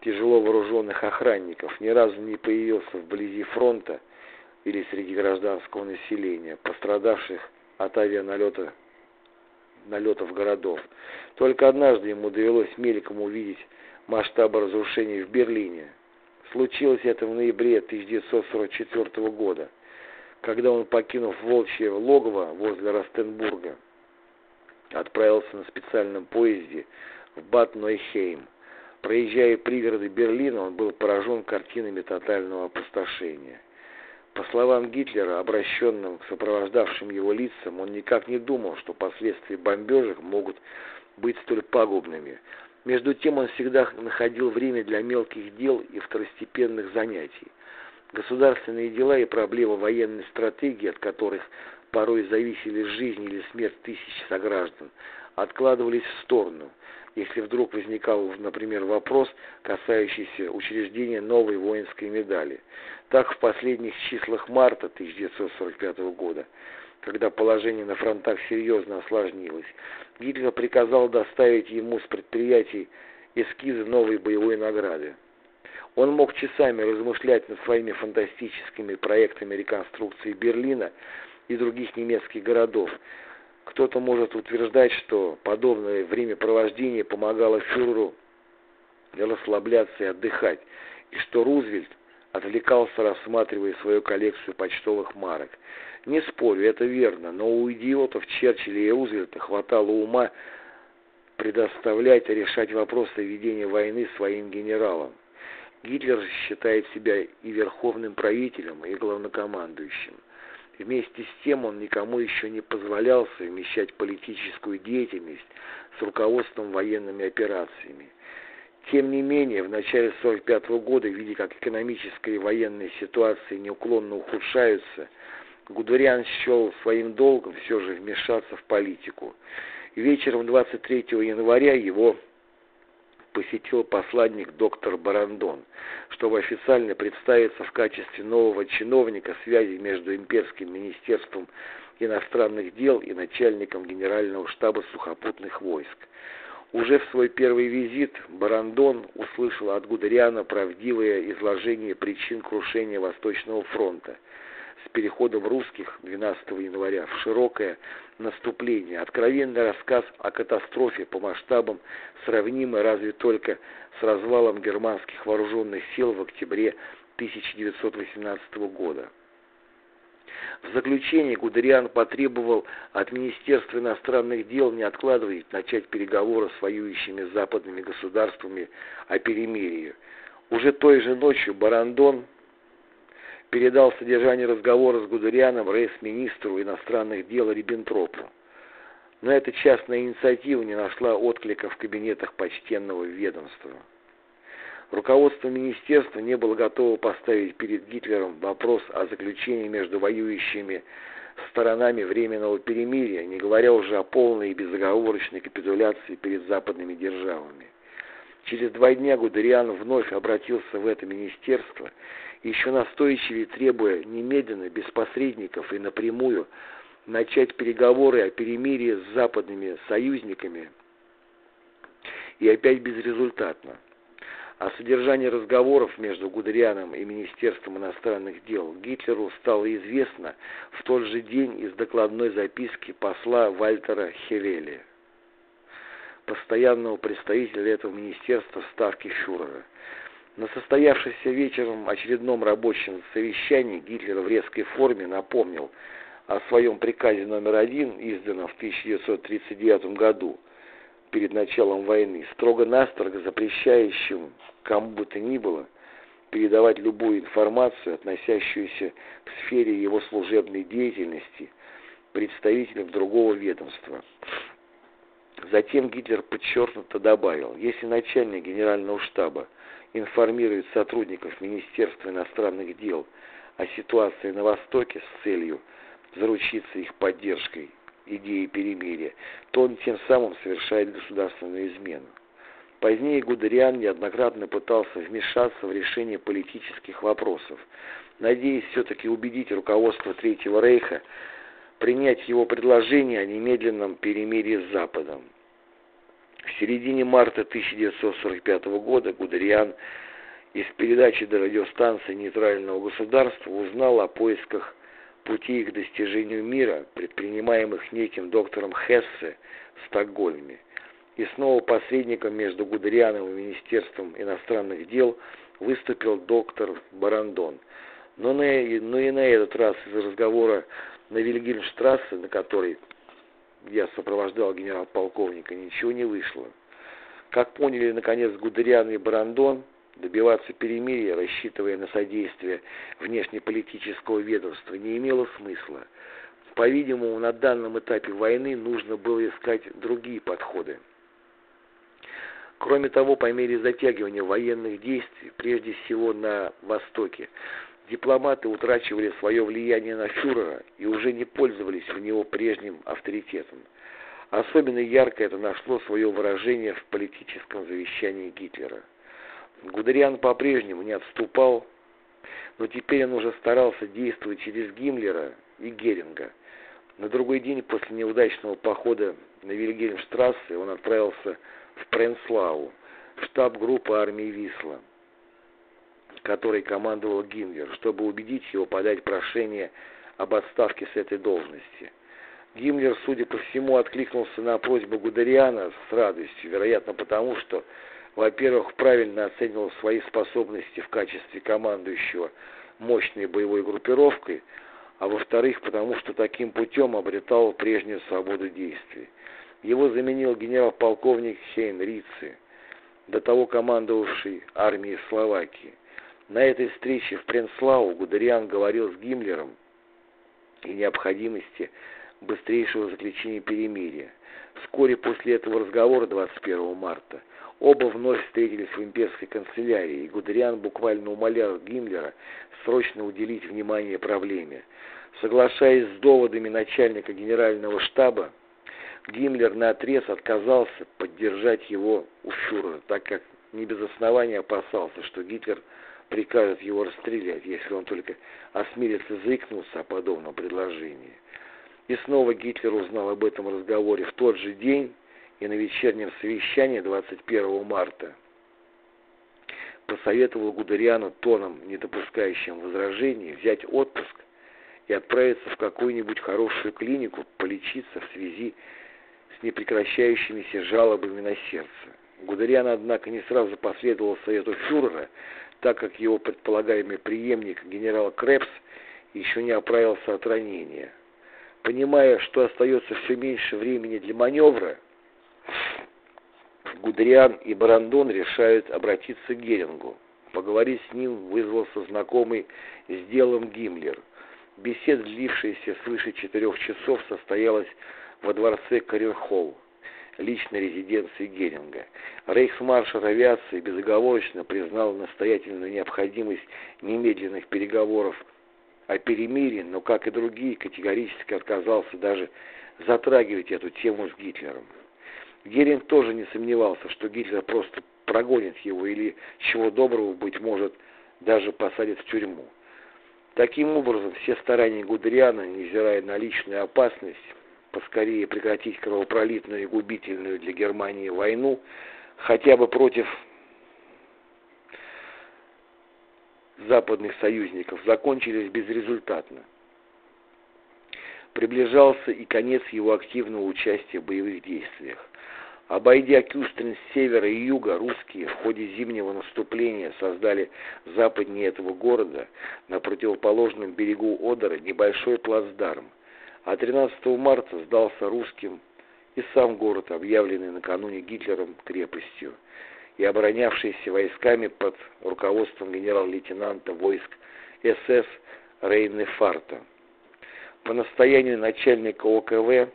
тяжело вооруженных охранников, ни разу не появился вблизи фронта или среди гражданского населения, пострадавших от авианалета налетов городов. Только однажды ему довелось мельком увидеть масштабы разрушений в Берлине. Случилось это в ноябре 1944 года, когда он, покинув волчье логово возле Ростенбурга, отправился на специальном поезде в Бад-Нойхейм. Проезжая пригороды Берлина, он был поражен картинами тотального опустошения. По словам Гитлера, обращенным к сопровождавшим его лицам, он никак не думал, что последствия бомбежек могут быть столь пагубными. Между тем он всегда находил время для мелких дел и второстепенных занятий. Государственные дела и проблемы военной стратегии, от которых порой зависели жизнь или смерть тысяч сограждан, откладывались в сторону, если вдруг возникал, например, вопрос, касающийся учреждения новой воинской медали. Так, в последних числах марта 1945 года, когда положение на фронтах серьезно осложнилось, Гитлер приказал доставить ему с предприятий эскизы новой боевой награды. Он мог часами размышлять над своими фантастическими проектами реконструкции Берлина и других немецких городов, кто-то может утверждать, что подобное времяпровождение помогало фюреру расслабляться и отдыхать, и что Рузвельт отвлекался, рассматривая свою коллекцию почтовых марок. Не спорю, это верно, но у идиотов Черчилля и Рузвельта хватало ума предоставлять решать вопросы ведения войны своим генералам. Гитлер считает себя и верховным правителем, и главнокомандующим. Вместе с тем он никому еще не позволял совмещать политическую деятельность с руководством военными операциями. Тем не менее, в начале 1945 года, видя, как экономическая и военная ситуации неуклонно ухудшаются, Гудериан счел своим долгом все же вмешаться в политику. Вечером 23 января его посетил посланник доктор Барандон, чтобы официально представиться в качестве нового чиновника связи между имперским министерством иностранных дел и начальником генерального штаба сухопутных войск. Уже в свой первый визит Барандон услышал от Гудериана правдивое изложение причин крушения Восточного фронта. с переходом русских 12 января в широкое наступление, откровенный рассказ о катастрофе по масштабам, сравнимой разве только с развалом германских вооруженных сил в октябре 1918 года. В заключение Гудериан потребовал от Министерства иностранных дел не откладывать начать переговоры с воюющими западными государствами о перемирии. Уже той же ночью Барандон передал содержание разговора с Гудерианом рейс-министру иностранных дел Риббентропу. Но эта частная инициатива не нашла отклика в кабинетах почтенного ведомства. Руководство министерства не было готово поставить перед Гитлером вопрос о заключении между воюющими сторонами временного перемирия, не говоря уже о полной и безоговорочной капитуляции перед западными державами. Через два дня Гудериан вновь обратился в это министерство, еще настойчивее требуя немедленно, без посредников и напрямую, начать переговоры о перемирии с западными союзниками, и опять безрезультатно. О содержании разговоров между Гудерианом и Министерством иностранных дел Гитлеру стало известно в тот же день из докладной записки посла Вальтера Хевели постоянного представителя этого министерства в Ставке фюрера. На состоявшемся вечером очередном рабочем совещании Гитлер в резкой форме напомнил о своем приказе номер один, изданном в 1939 году, перед началом войны, строго-настрого запрещающим кому бы то ни было передавать любую информацию, относящуюся к сфере его служебной деятельности представителям другого ведомства. Затем Гитлер подчеркнуто добавил, если начальник генерального штаба информирует сотрудников Министерства иностранных дел о ситуации на Востоке с целью заручиться их поддержкой идеи перемирия, то он тем самым совершает государственную измену. Позднее Гудериан неоднократно пытался вмешаться в решение политических вопросов, надеясь все-таки убедить руководство Третьего Рейха принять его предложение о немедленном перемирии с Западом. В середине марта 1945 года Гудериан из передачи до радиостанции нейтрального государства узнал о поисках путей к достижению мира, предпринимаемых неким доктором Хессе в Стокгольме. И снова посредником между Гудерианом и Министерством иностранных дел выступил доктор Барандон. Но, на, но и на этот раз из разговора на Вильгельмштрассе, на который я сопровождал генерал-полковника, ничего не вышло. Как поняли, наконец, Гудериан и Барандон, добиваться перемирия, рассчитывая на содействие внешнеполитического ведомства, не имело смысла. По-видимому, на данном этапе войны нужно было искать другие подходы. Кроме того, по мере затягивания военных действий, прежде всего на Востоке, дипломаты утрачивали свое влияние на фюрера и уже не пользовались у него прежним авторитетом. Особенно ярко это нашло свое выражение в политическом завещании Гитлера. Гудериан по-прежнему не отступал, но теперь он уже старался действовать через Гиммлера и Геринга. На другой день после неудачного похода на Вильгельмштрассе он отправился в Пренслау, штаб группы армии Висла которой командовал Гиммлер, чтобы убедить его подать прошение об отставке с этой должности. Гиммлер, судя по всему, откликнулся на просьбу Гудериана с радостью, вероятно потому, что, во-первых, правильно оценивал свои способности в качестве командующего мощной боевой группировкой, а во-вторых, потому что таким путем обретал прежнюю свободу действий. Его заменил генерал-полковник Хейн Рицци, до того командовавший армией Словакии. На этой встрече в Пренслау Гудериан говорил с Гиммлером о необходимости быстрейшего заключения перемирия. Вскоре после этого разговора 21 марта оба вновь встретились в имперской канцелярии, и Гудериан буквально умолял Гиммлера срочно уделить внимание проблеме. Соглашаясь с доводами начальника генерального штаба, Гиммлер наотрез отказался поддержать его у фюрера, так как не без основания опасался, что Гитлер – прикажет его расстрелять, если он только осмелится заикнуться о подобном предложении. И снова Гитлер узнал об этом разговоре в тот же день и на вечернем совещании 21 марта. Посоветовал Гудериану тоном, не допускающим возражений, взять отпуск и отправиться в какую-нибудь хорошую клинику полечиться в связи с непрекращающимися жалобами на сердце. Гудериан, однако, не сразу последовал совету фюрера, так как его предполагаемый преемник генерал Крепс еще не оправился от ранения. Понимая, что остается все меньше времени для маневра, Гудериан и Барандон решают обратиться к Герингу. Поговорить с ним вызвался знакомый с делом Гиммлер. Беседа, длившаяся свыше четырех часов, состоялась во дворце Каренхолл, личной резиденции Геринга. Рейхсмаршал авиации безоговорочно признал настоятельную необходимость немедленных переговоров о перемирии, но, как и другие, категорически отказался даже затрагивать эту тему с Гитлером. Геринг тоже не сомневался, что Гитлер просто прогонит его или, чего доброго, быть может, даже посадит в тюрьму. Таким образом, все старания Гудериана, невзирая на личную опасность, поскорее прекратить кровопролитную и губительную для Германии войну, хотя бы против западных союзников, закончились безрезультатно. Приближался и конец его активного участия в боевых действиях. Обойдя Кюстрин с севера и юга, русские в ходе зимнего наступления создали западнее этого города, на противоположном берегу Одера, небольшой плацдарм, а 13 марта сдался русским и сам город, объявленный накануне Гитлером крепостью, и оборонявшийся войсками под руководством генерал-лейтенанта войск СС Рейнефарта. По настоянию начальника ОКВ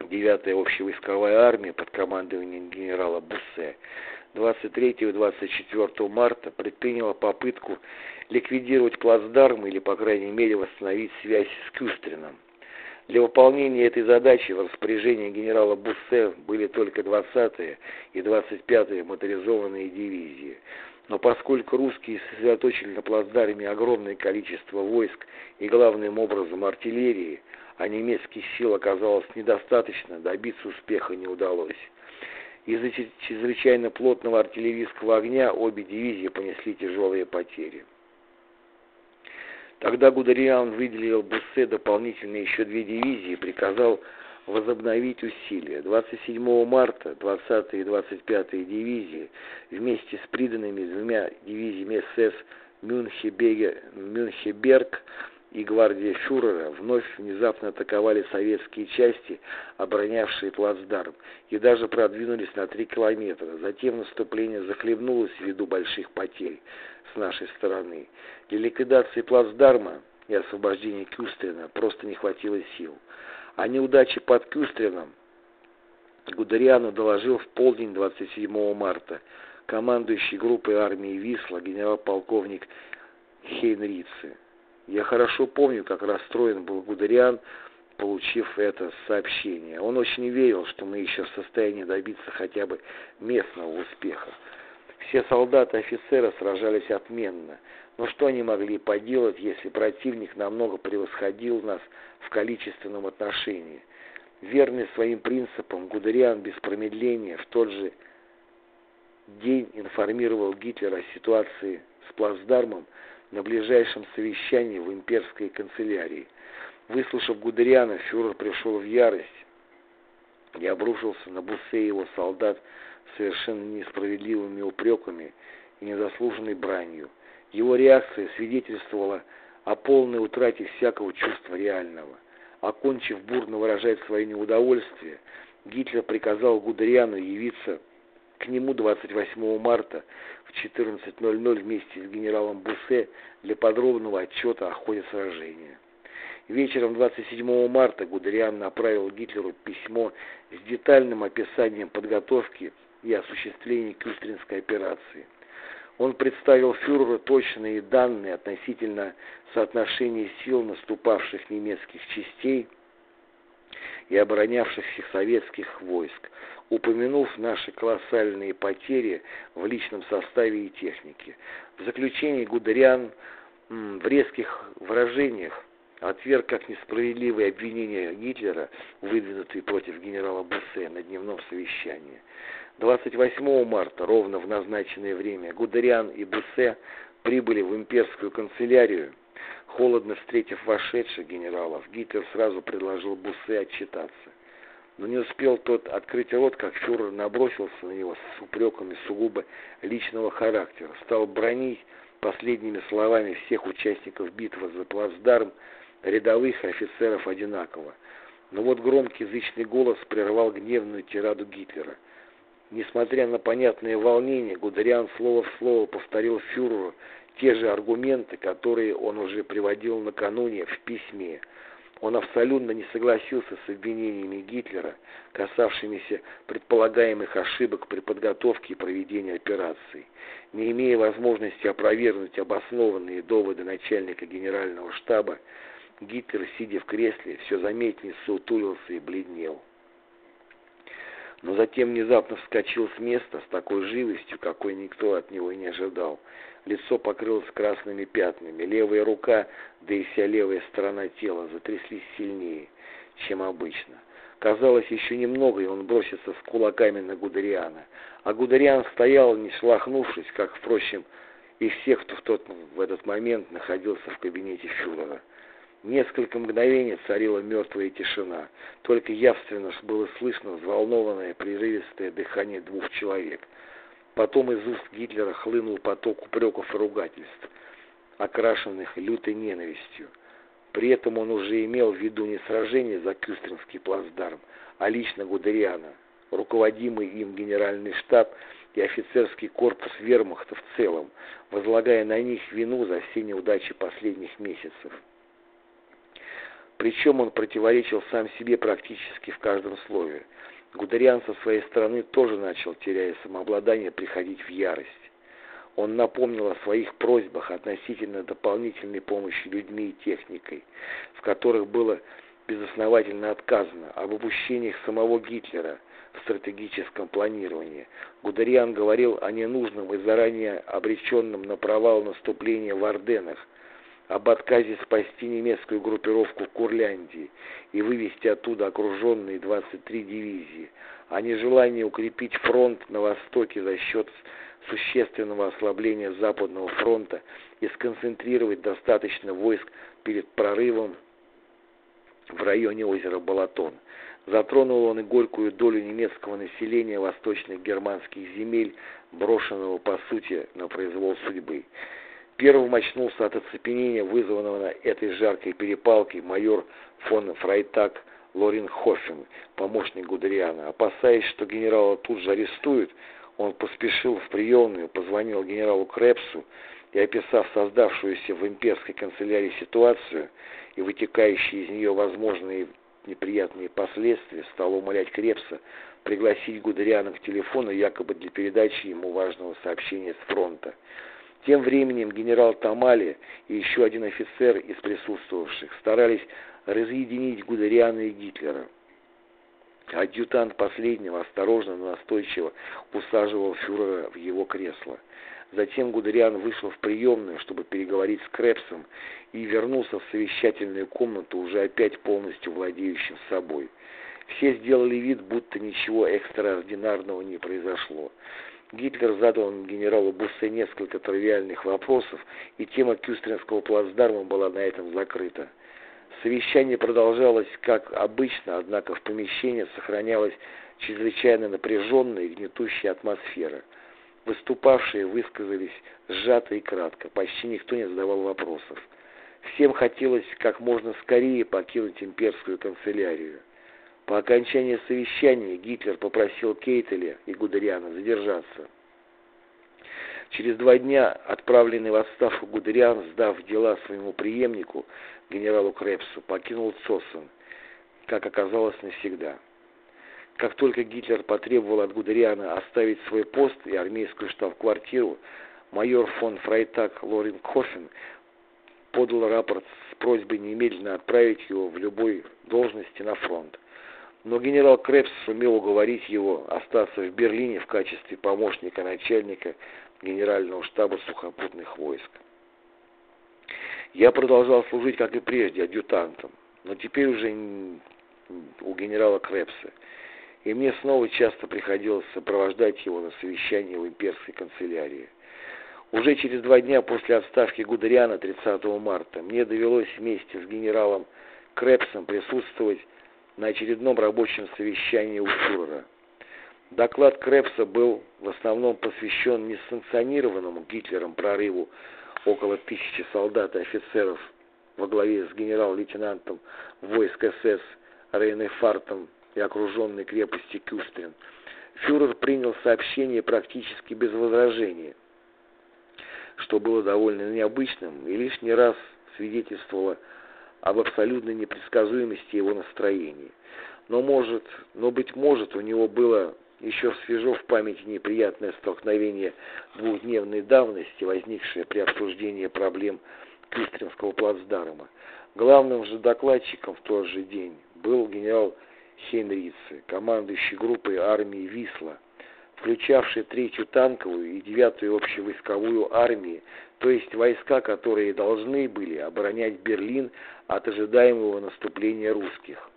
9-я общевойсковая армия под командованием генерала Буссе 23 и 24 марта предприняла попытку ликвидировать плацдарм или, по крайней мере, восстановить связь с Кюстрином. Для выполнения этой задачи в распоряжении генерала Буссе были только 20-я и 25-я моторизованные дивизии. Но поскольку русские сосредоточили на плацдарме огромное количество войск и главным образом артиллерии, а немецких сил оказалось недостаточно, добиться успеха не удалось. Из-за чрезвычайно плотного артиллерийского огня обе дивизии понесли тяжелые потери. Тогда Гудериан выделил Буссе дополнительно еще две дивизии и приказал возобновить усилия. 27 марта 20 и 25 дивизии вместе с приданными двумя дивизиями СС Мюнхеберг и гвардия фюрера вновь внезапно атаковали советские части, оборонявшие плацдарм, и даже продвинулись на три километра. Затем наступление захлебнулось ввиду больших потерь с нашей стороны. Для ликвидации плацдарма и освобождения Кюстрина просто не хватило сил. О неудаче под Кюстрином Гудериану доложил в полдень 27 марта командующий группой армии Висла генерал-полковник Хейнрице. Я хорошо помню, как расстроен был Гудериан, получив это сообщение. Он очень верил, что мы еще в состоянии добиться хотя бы местного успеха. Все солдаты и офицеры сражались отменно, но что они могли поделать, если противник намного превосходил нас в количественном отношении? Верный своим принципам, Гудериан без промедления в тот же день информировал Гитлера о ситуации с плацдармом, на ближайшем совещании в имперской канцелярии. Выслушав Гудериана, фюрер пришел в ярость и обрушился на Буссе и его солдат совершенно несправедливыми упреками и незаслуженной бранью. Его реакция свидетельствовала о полной утрате всякого чувства реального. Окончив бурно выражать свое неудовольствие, Гитлер приказал Гудериану явиться к нему 28 марта в 14.00 вместе с генералом Бусе для подробного отчета о ходе сражения. Вечером 27 марта Гудериан направил Гитлеру письмо с детальным описанием подготовки и осуществления Кюстринской операции. Он представил фюреру точные данные относительно соотношения сил наступавших немецких частей и оборонявшихся советских войск, упомянув наши колоссальные потери в личном составе и технике. В заключении Гудериан в резких выражениях отверг как несправедливые обвинения Гитлера, выдвинутые против генерала Буссе на дневном совещании. 28 марта, ровно в назначенное время, Гудериан и Буссе прибыли в имперскую канцелярию Холодно встретив вошедших генералов, Гитлер сразу предложил Буссе отчитаться. Но не успел тот открыть рот, как фюрер набросился на него с упреками сугубо личного характера, стал бронить последними словами всех участников битвы за плацдарм, рядовых офицеров одинаково. Но вот громкий язычный голос прервал гневную тираду Гитлера. Несмотря на понятное волнение, Гудериан слово в слово повторил фюреру те же аргументы, которые он уже приводил накануне в письме. Он абсолютно не согласился с обвинениями Гитлера, касавшимися предполагаемых ошибок при подготовке и проведении операции. Не имея возможности опровергнуть обоснованные доводы начальника генерального штаба, Гитлер, сидя в кресле, все заметнее сутулился и бледнел. Но затем внезапно вскочил с места с такой живостью, какой никто от него не ожидал. Лицо покрылось красными пятнами, левая рука, да и вся левая сторона тела затряслись сильнее, чем обычно. Казалось, еще немного, и он бросится с кулаками на Гудериана. А Гудериан стоял, не шлахнувшись, как, впрочем, и всех, кто в, тот, в этот момент находился в кабинете фюрера. Несколько мгновений царила мертвая тишина. Только явственно было слышно взволнованное прерывистое дыхание двух человек. Потом из уст Гитлера хлынул поток упреков и ругательств, окрашенных лютой ненавистью. При этом он уже имел в виду не сражение за Кюстринский плацдарм, а лично Гудериана, руководимый им генеральный штаб и офицерский корпус вермахта в целом, возлагая на них вину за все неудачи последних месяцев. Причем он противоречил сам себе практически в каждом слове. Гудериан со своей стороны тоже начал, теряя самообладание, приходить в ярость. Он напомнил о своих просьбах относительно дополнительной помощи людьми и техникой, в которых было безосновательно отказано, об упущениях самого Гитлера в стратегическом планировании. Гудериан говорил о ненужном и заранее обреченном на провал наступлении в Орденах, об отказе спасти немецкую группировку в Курляндии и вывести оттуда окруженные 23 дивизии, о нежелании укрепить фронт на востоке за счет существенного ослабления Западного фронта и сконцентрировать достаточно войск перед прорывом в районе озера Балатон. Затронул он и горькую долю немецкого населения восточных германских земель, брошенного по сути на произвол судьбы. Первым очнулся от оцепенения, вызванного этой жаркой перепалкой, майор фон Фрайтак Лоренхофен, помощник Гудериана. Опасаясь, что генерала тут же арестуют, он поспешил в приемную, позвонил генералу Крепсу и, описав создавшуюся в имперской канцелярии ситуацию и вытекающие из нее возможные неприятные последствия, стал умолять Крепса пригласить Гудериана к телефону якобы для передачи ему важного сообщения с фронта. Тем временем генерал Тамали и еще один офицер из присутствовавших старались разъединить Гудериана и Гитлера. Адъютант последнего осторожно, но настойчиво усаживал фюрера в его кресло. Затем Гудериан вышел в приемную, чтобы переговорить с Крепсом, и вернулся в совещательную комнату, уже опять полностью владеющим собой. Все сделали вид, будто ничего экстраординарного не произошло. Гитлер задал генералу Буссе несколько тривиальных вопросов, и тема Кюстринского плацдарма была на этом закрыта. Совещание продолжалось как обычно, однако в помещении сохранялась чрезвычайно напряженная и гнетущая атмосфера. Выступавшие высказались сжато и кратко, почти никто не задавал вопросов. Всем хотелось как можно скорее покинуть имперскую канцелярию. По окончании совещания Гитлер попросил Кейтеля и Гудериана задержаться. Через два дня отправленный в отставку Гудериан, сдав дела своему преемнику, генералу Крепсу, покинул Цоссен, как оказалось навсегда. Как только Гитлер потребовал от Гудериана оставить свой пост и армейскую штаб-квартиру, майор фон Фрайтак Лорин Кофен подал рапорт с просьбой немедленно отправить его в любой должности на фронт но генерал Крепс сумел уговорить его остаться в Берлине в качестве помощника начальника Генерального штаба сухопутных войск. Я продолжал служить, как и прежде, адъютантом, но теперь уже у генерала Крепса, и мне снова часто приходилось сопровождать его на совещании в имперской канцелярии. Уже через два дня после отставки Гудериана 30 марта мне довелось вместе с генералом Крепсом присутствовать на очередном рабочем совещании у фюрера. Доклад Крепса был в основном посвящен несанкционированному Гитлером прорыву около тысячи солдат и офицеров во главе с генерал-лейтенантом войск СС Рейнефартом и окруженной крепости Кюстрин. Фюрер принял сообщение практически без возражения, что было довольно необычным и лишний раз свидетельствовало об абсолютной непредсказуемости его настроения. Но может, но быть может, у него было еще свежо в памяти неприятное столкновение двухдневной давности, возникшее при обсуждении проблем Кюстринского плацдарма. Главным же докладчиком в тот же день был генерал Хейнрице, командующий группой армии «Висла», включавший третью танковую и девятую общевойсковую армии, то есть войска, которые должны были оборонять Берлин от ожидаемого наступления русских.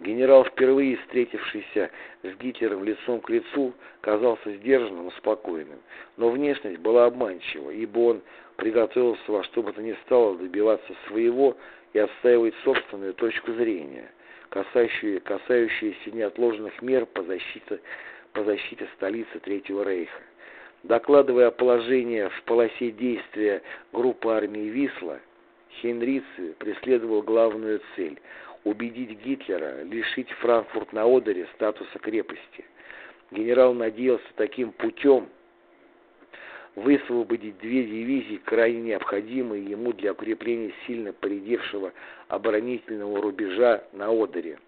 Генерал, впервые встретившийся с Гитлером лицом к лицу, казался сдержанным и спокойным, но внешность была обманчива, ибо он приготовился во что бы то ни стало добиваться своего и отстаивать собственную точку зрения, касающуюся, касающуюся неотложных мер по защите, по защите столицы Третьего Рейха. Докладывая о положении в полосе действия группы армии Висла, Хейнрице преследовал главную цель – убедить Гитлера лишить Франкфурт на Одере статуса крепости. Генерал надеялся таким путем высвободить две дивизии, крайне необходимые ему для укрепления сильно поредевшего оборонительного рубежа на Одере.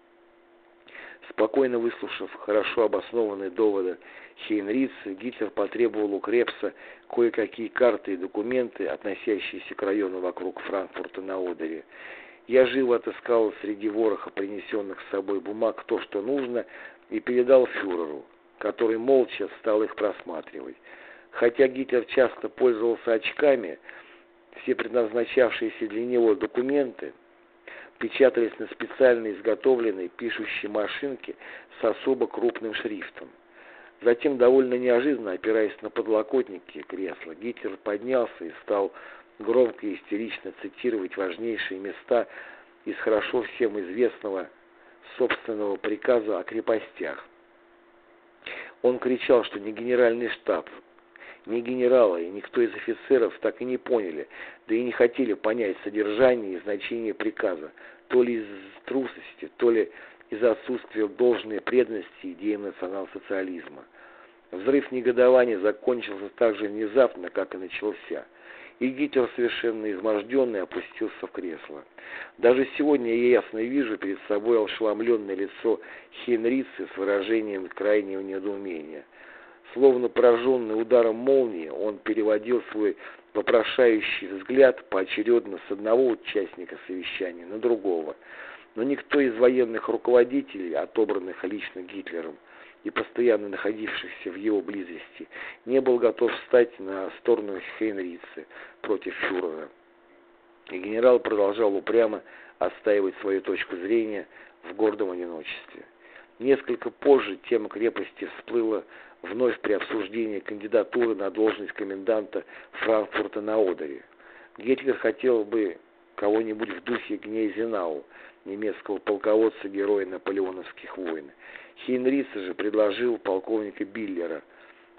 Спокойно выслушав хорошо обоснованные доводы Хейнрица, Гитлер потребовал у Крепса кое-какие карты и документы, относящиеся к району вокруг Франкфурта на Одере. Я живо отыскал среди вороха принесенных с собой бумаг то, что нужно, и передал фюреру, который молча стал их просматривать. Хотя Гитлер часто пользовался очками, все предназначавшиеся для него документы печатались на специально изготовленной пишущей машинке с особо крупным шрифтом. Затем, довольно неожиданно, опираясь на подлокотники кресла, Гитлер поднялся и стал громко и истерично цитировать важнейшие места из хорошо всем известного собственного приказа о крепостях. Он кричал, что ни генеральный штаб, ни генералы и никто из офицеров так и не поняли, да и не хотели понять содержание и значение приказа, то ли из трусости, то ли из-за отсутствия должной преданности идеям национал-социализма. Взрыв негодования закончился так же внезапно, как и начался – и Гитлер, совершенно изможденный, опустился в кресло. Даже сегодня я ясно вижу перед собой ошеломленное лицо Хенрицы с выражением крайнего недоумения. Словно пораженный ударом молнии, он переводил свой вопрошающий взгляд поочередно с одного участника совещания на другого. Но никто из военных руководителей, отобранных лично Гитлером, и постоянно находившихся в его близости, не был готов встать на сторону Хейнрицы против фюрера. И генерал продолжал упрямо отстаивать свою точку зрения в гордом одиночестве. Несколько позже тема крепости всплыла вновь при обсуждении кандидатуры на должность коменданта Франкфурта на Одере. Гитлер хотел бы кого-нибудь в духе Гнейзенау, немецкого полководца, героя наполеоновских войн. Хейнрица же предложил полковника Биллера,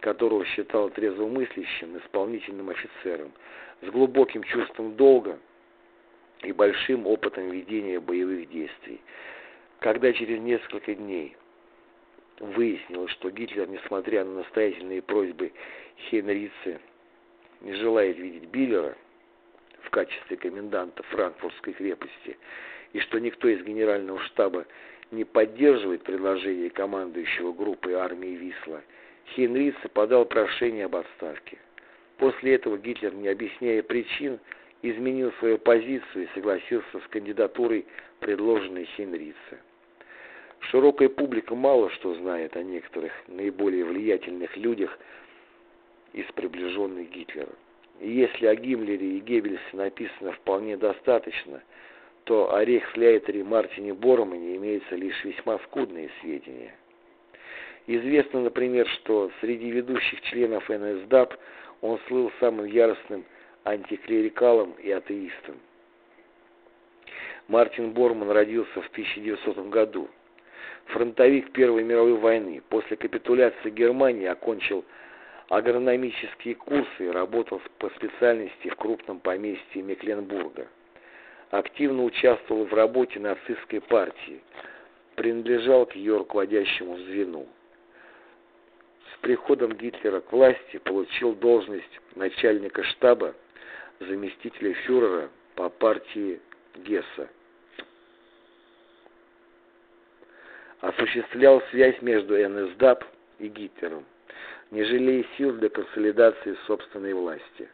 которого считал трезвомыслящим, исполнительным офицером, с глубоким чувством долга и большим опытом ведения боевых действий. Когда через несколько дней выяснилось, что Гитлер, несмотря на настоятельные просьбы Хейнрицы, не желает видеть Биллера в качестве коменданта Франкфуртской крепости, и что никто из генерального штаба не поддерживает предложение командующего группой армии Висла, Хейнрице подал прошение об отставке. После этого Гитлер, не объясняя причин, изменил свою позицию и согласился с кандидатурой, предложенной Хейнрице. Широкая публика мало что знает о некоторых наиболее влиятельных людях из приближенных Гитлера. И если о Гиммлере и Геббельсе написано вполне достаточно – то о Рейхсляйтере Мартине Бормане имеются лишь весьма скудные сведения. Известно, например, что среди ведущих членов НСДАП Он слыл самым яростным антиклерикалом и атеистом. Мартин Борман родился в 1900 году. Фронтовик Первой мировой войны. После капитуляции Германии окончил агрономические курсы и работал по специальности в крупном поместье Мекленбурга. Активно участвовал в работе нацистской партии, принадлежал к ее руководящему звену. С приходом Гитлера к власти получил должность начальника штаба заместителя фюрера по партии Гесса. Осуществлял связь между НСДАП и Гитлером, не жалея сил для консолидации собственной власти.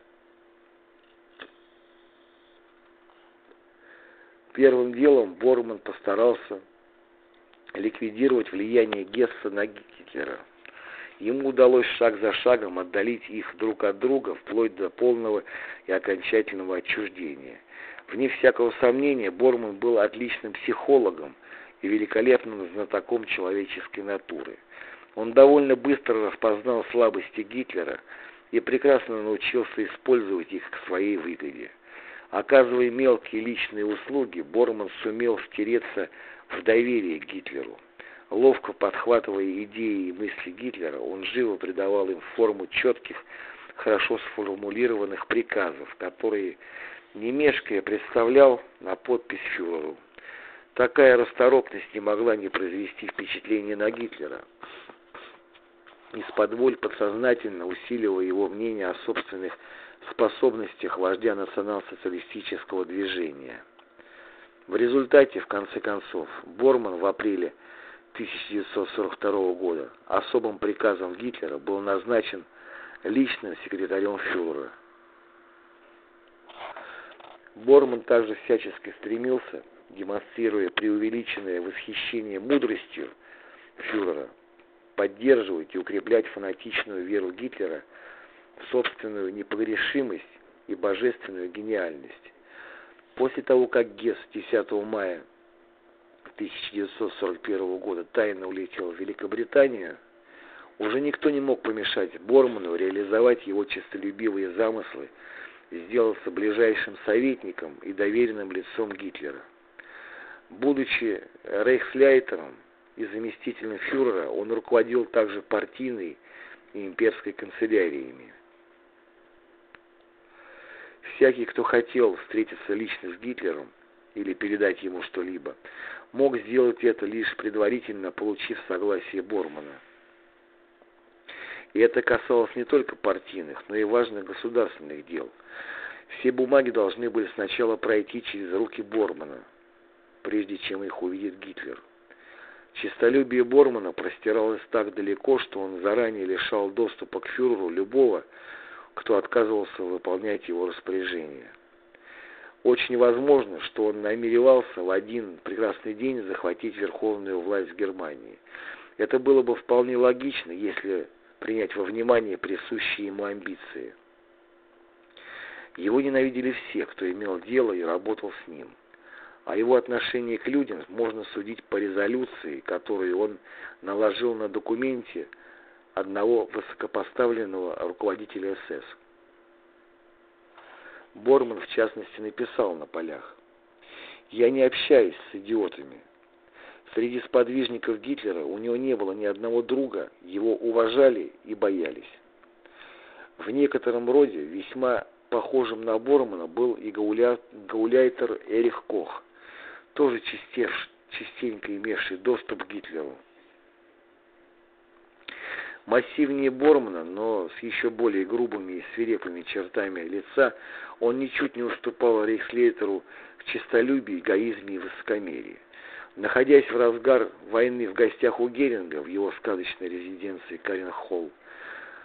Первым делом Борман постарался ликвидировать влияние Гесса на Гитлера. Ему удалось шаг за шагом отдалить их друг от друга, вплоть до полного и окончательного отчуждения. Вне всякого сомнения, Борман был отличным психологом и великолепным знатоком человеческой натуры. Он довольно быстро распознал слабости Гитлера и прекрасно научился использовать их к своей выгоде. Оказывая мелкие личные услуги, Борман сумел втереться в доверие Гитлеру. Ловко подхватывая идеи и мысли Гитлера, он живо придавал им форму четких, хорошо сформулированных приказов, которые, не мешкая, представлял на подпись фюреру. Такая расторопность не могла не произвести впечатления на Гитлера. Из-под воль подсознательно усиливая его мнение о собственных способностях вождя национал-социалистического движения. В результате, в конце концов, Борман в апреле 1942 года особым приказом Гитлера был назначен личным секретарем фюрера. Борман также всячески стремился, демонстрируя преувеличенное восхищение мудростью фюрера, поддерживать и укреплять фанатичную веру Гитлера в собственную непогрешимость и божественную гениальность. После того, как Гесс 10 мая 1941 года тайно улетел в Великобританию, уже никто не мог помешать Борману реализовать его честолюбивые замыслы и сделаться ближайшим советником и доверенным лицом Гитлера. Будучи рейхсляйтером и заместителем фюрера, он руководил также партийной и имперской канцеляриями. Всякий, кто хотел встретиться лично с Гитлером или передать ему что-либо, мог сделать это лишь предварительно получив согласие Бормана. И это касалось не только партийных, но и важных государственных дел. Все бумаги должны были сначала пройти через руки Бормана, прежде чем их увидит Гитлер. Чистолюбие Бормана простиралось так далеко, что он заранее лишал доступа к фюреру любого, кто отказывался выполнять его распоряжения. Очень возможно, что он намеревался в один прекрасный день захватить верховную власть в Германии. Это было бы вполне логично, если принять во внимание присущие ему амбиции. Его ненавидели все, кто имел дело и работал с ним. А его отношение к людям можно судить по резолюции, которую он наложил на документе одного высокопоставленного руководителя СС. Борман, в частности, написал на полях. «Я не общаюсь с идиотами. Среди сподвижников Гитлера у него не было ни одного друга, его уважали и боялись. В некотором роде весьма похожим на Бормана был и гауля... гауляйтер Эрих Кох, тоже частенько имевший доступ к Гитлеру. Массивнее Бормана, но с еще более грубыми и свирепыми чертами лица, он ничуть не уступал Рейхслейтеру в честолюбии, эгоизме и высокомерии. Находясь в разгар войны в гостях у Геринга в его сказочной резиденции Каренхолл,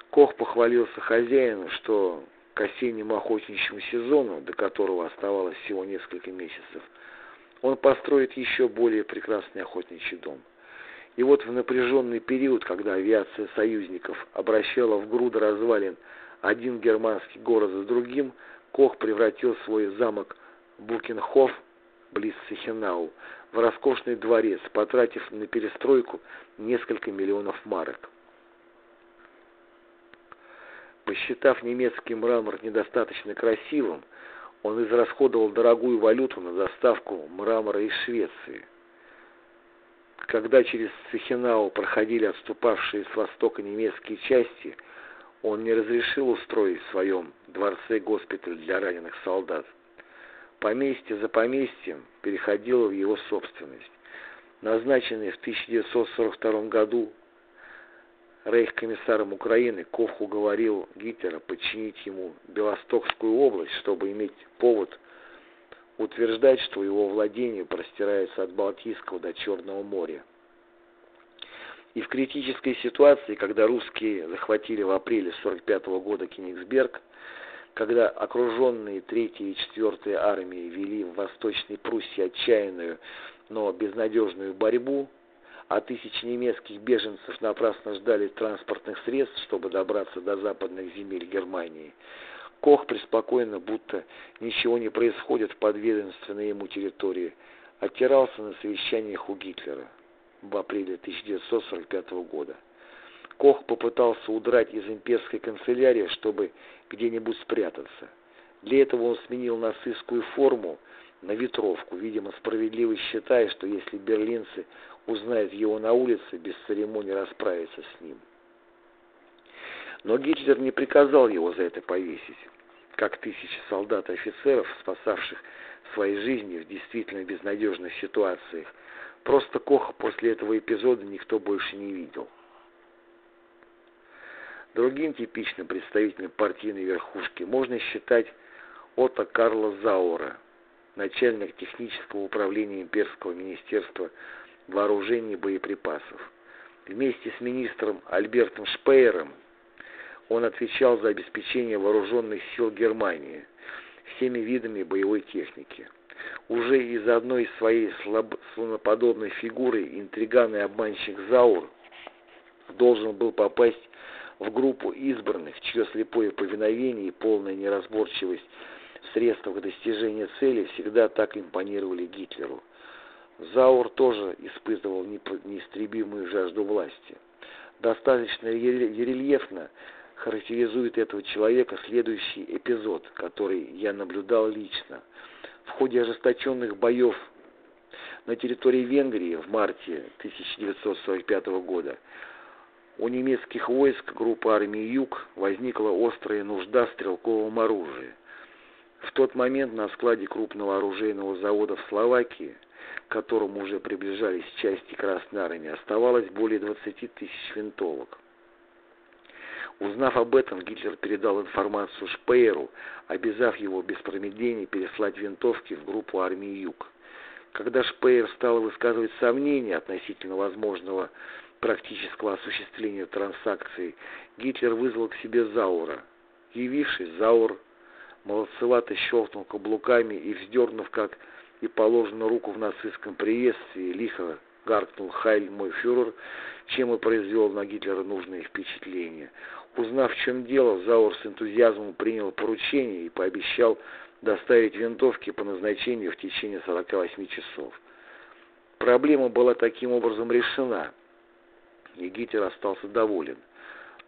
Кох похвалился хозяину, что к осеннему охотничьему сезону, до которого оставалось всего несколько месяцев, он построит еще более прекрасный охотничий дом – и вот в напряженный период, когда авиация союзников обращала в груды развалин один германский город за другим, Кох превратил свой замок Букенхоф, близ Сихенау, в роскошный дворец, потратив на перестройку несколько миллионов марок. Посчитав немецкий мрамор недостаточно красивым, он израсходовал дорогую валюту на доставку мрамора из Швеции. Когда через Цехинау проходили отступавшие с востока немецкие части, он не разрешил устроить в своем дворце госпиталь для раненых солдат. Поместье за поместьем переходило в его собственность. Назначенный в 1942 году рейхкомиссаром Украины Кох уговорил Гитлера подчинить ему Белостокскую область, чтобы иметь повод утверждать, что его владение простирается от Балтийского до Черного моря. И в критической ситуации, когда русские захватили в апреле 1945 года Кенигсберг, когда окруженные 3 и 4 армии вели в Восточной Пруссии отчаянную, но безнадежную борьбу, а тысячи немецких беженцев напрасно ждали транспортных средств, чтобы добраться до западных земель Германии. Кох преспокойно, будто ничего не происходит в подведомственной ему территории, оттирался на совещаниях у Гитлера в апреле 1945 года. Кох попытался удрать из имперской канцелярии, чтобы где-нибудь спрятаться. Для этого он сменил нацистскую форму на ветровку, видимо, справедливо считая, что если берлинцы узнают его на улице, без церемонии расправиться с ним. Но Гитлер не приказал его за это повесить, как тысячи солдат и офицеров, спасавших свои жизни в действительно безнадежных ситуациях. Просто Коха после этого эпизода никто больше не видел. Другим типичным представителем партийной верхушки можно считать Отто Карла Заура, начальник технического управления имперского министерства вооружений и боеприпасов. Вместе с министром Альбертом Шпеером он отвечал за обеспечение вооруженных сил Германии всеми видами боевой техники. Уже из-за одной своей слоноподобной фигуры интриган и обманщик Заур должен был попасть в группу избранных, чье слепое повиновение и полная неразборчивость средствах достижения цели всегда так импонировали Гитлеру. Заур тоже испытывал неистребимую жажду власти. Достаточно рельефно характеризует этого человека следующий эпизод, который я наблюдал лично. В ходе ожесточенных боев на территории Венгрии в марте 1945 года у немецких войск группы армии Юг возникла острая нужда в стрелковом оружии. В тот момент на складе крупного оружейного завода в Словакии к которому уже приближались части Красной Армии, оставалось более 20 тысяч винтовок. Узнав об этом, Гитлер передал информацию Шпееру, обязав его без промедления переслать винтовки в группу армии Юг. Когда Шпеер стал высказывать сомнения относительно возможного практического осуществления транзакции, Гитлер вызвал к себе Заура. Явившись, Заур молодцевато щелкнул каблуками и, вздернув как и положенную руку в нацистском приветствии, лихо гаркнул «Хайль, мой фюрер», чем и произвел на Гитлера нужное впечатление. Узнав, в чем дело, Заур с энтузиазмом принял поручение и пообещал доставить винтовки по назначению в течение 48 часов. Проблема была таким образом решена, и Гитлер остался доволен.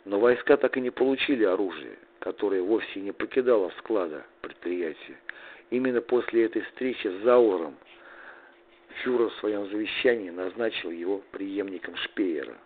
Но войска так и не получили оружие, которое вовсе не покидало склада предприятия. Именно после этой встречи с Зауром фюрер в своем завещании назначил его преемником Шпеера.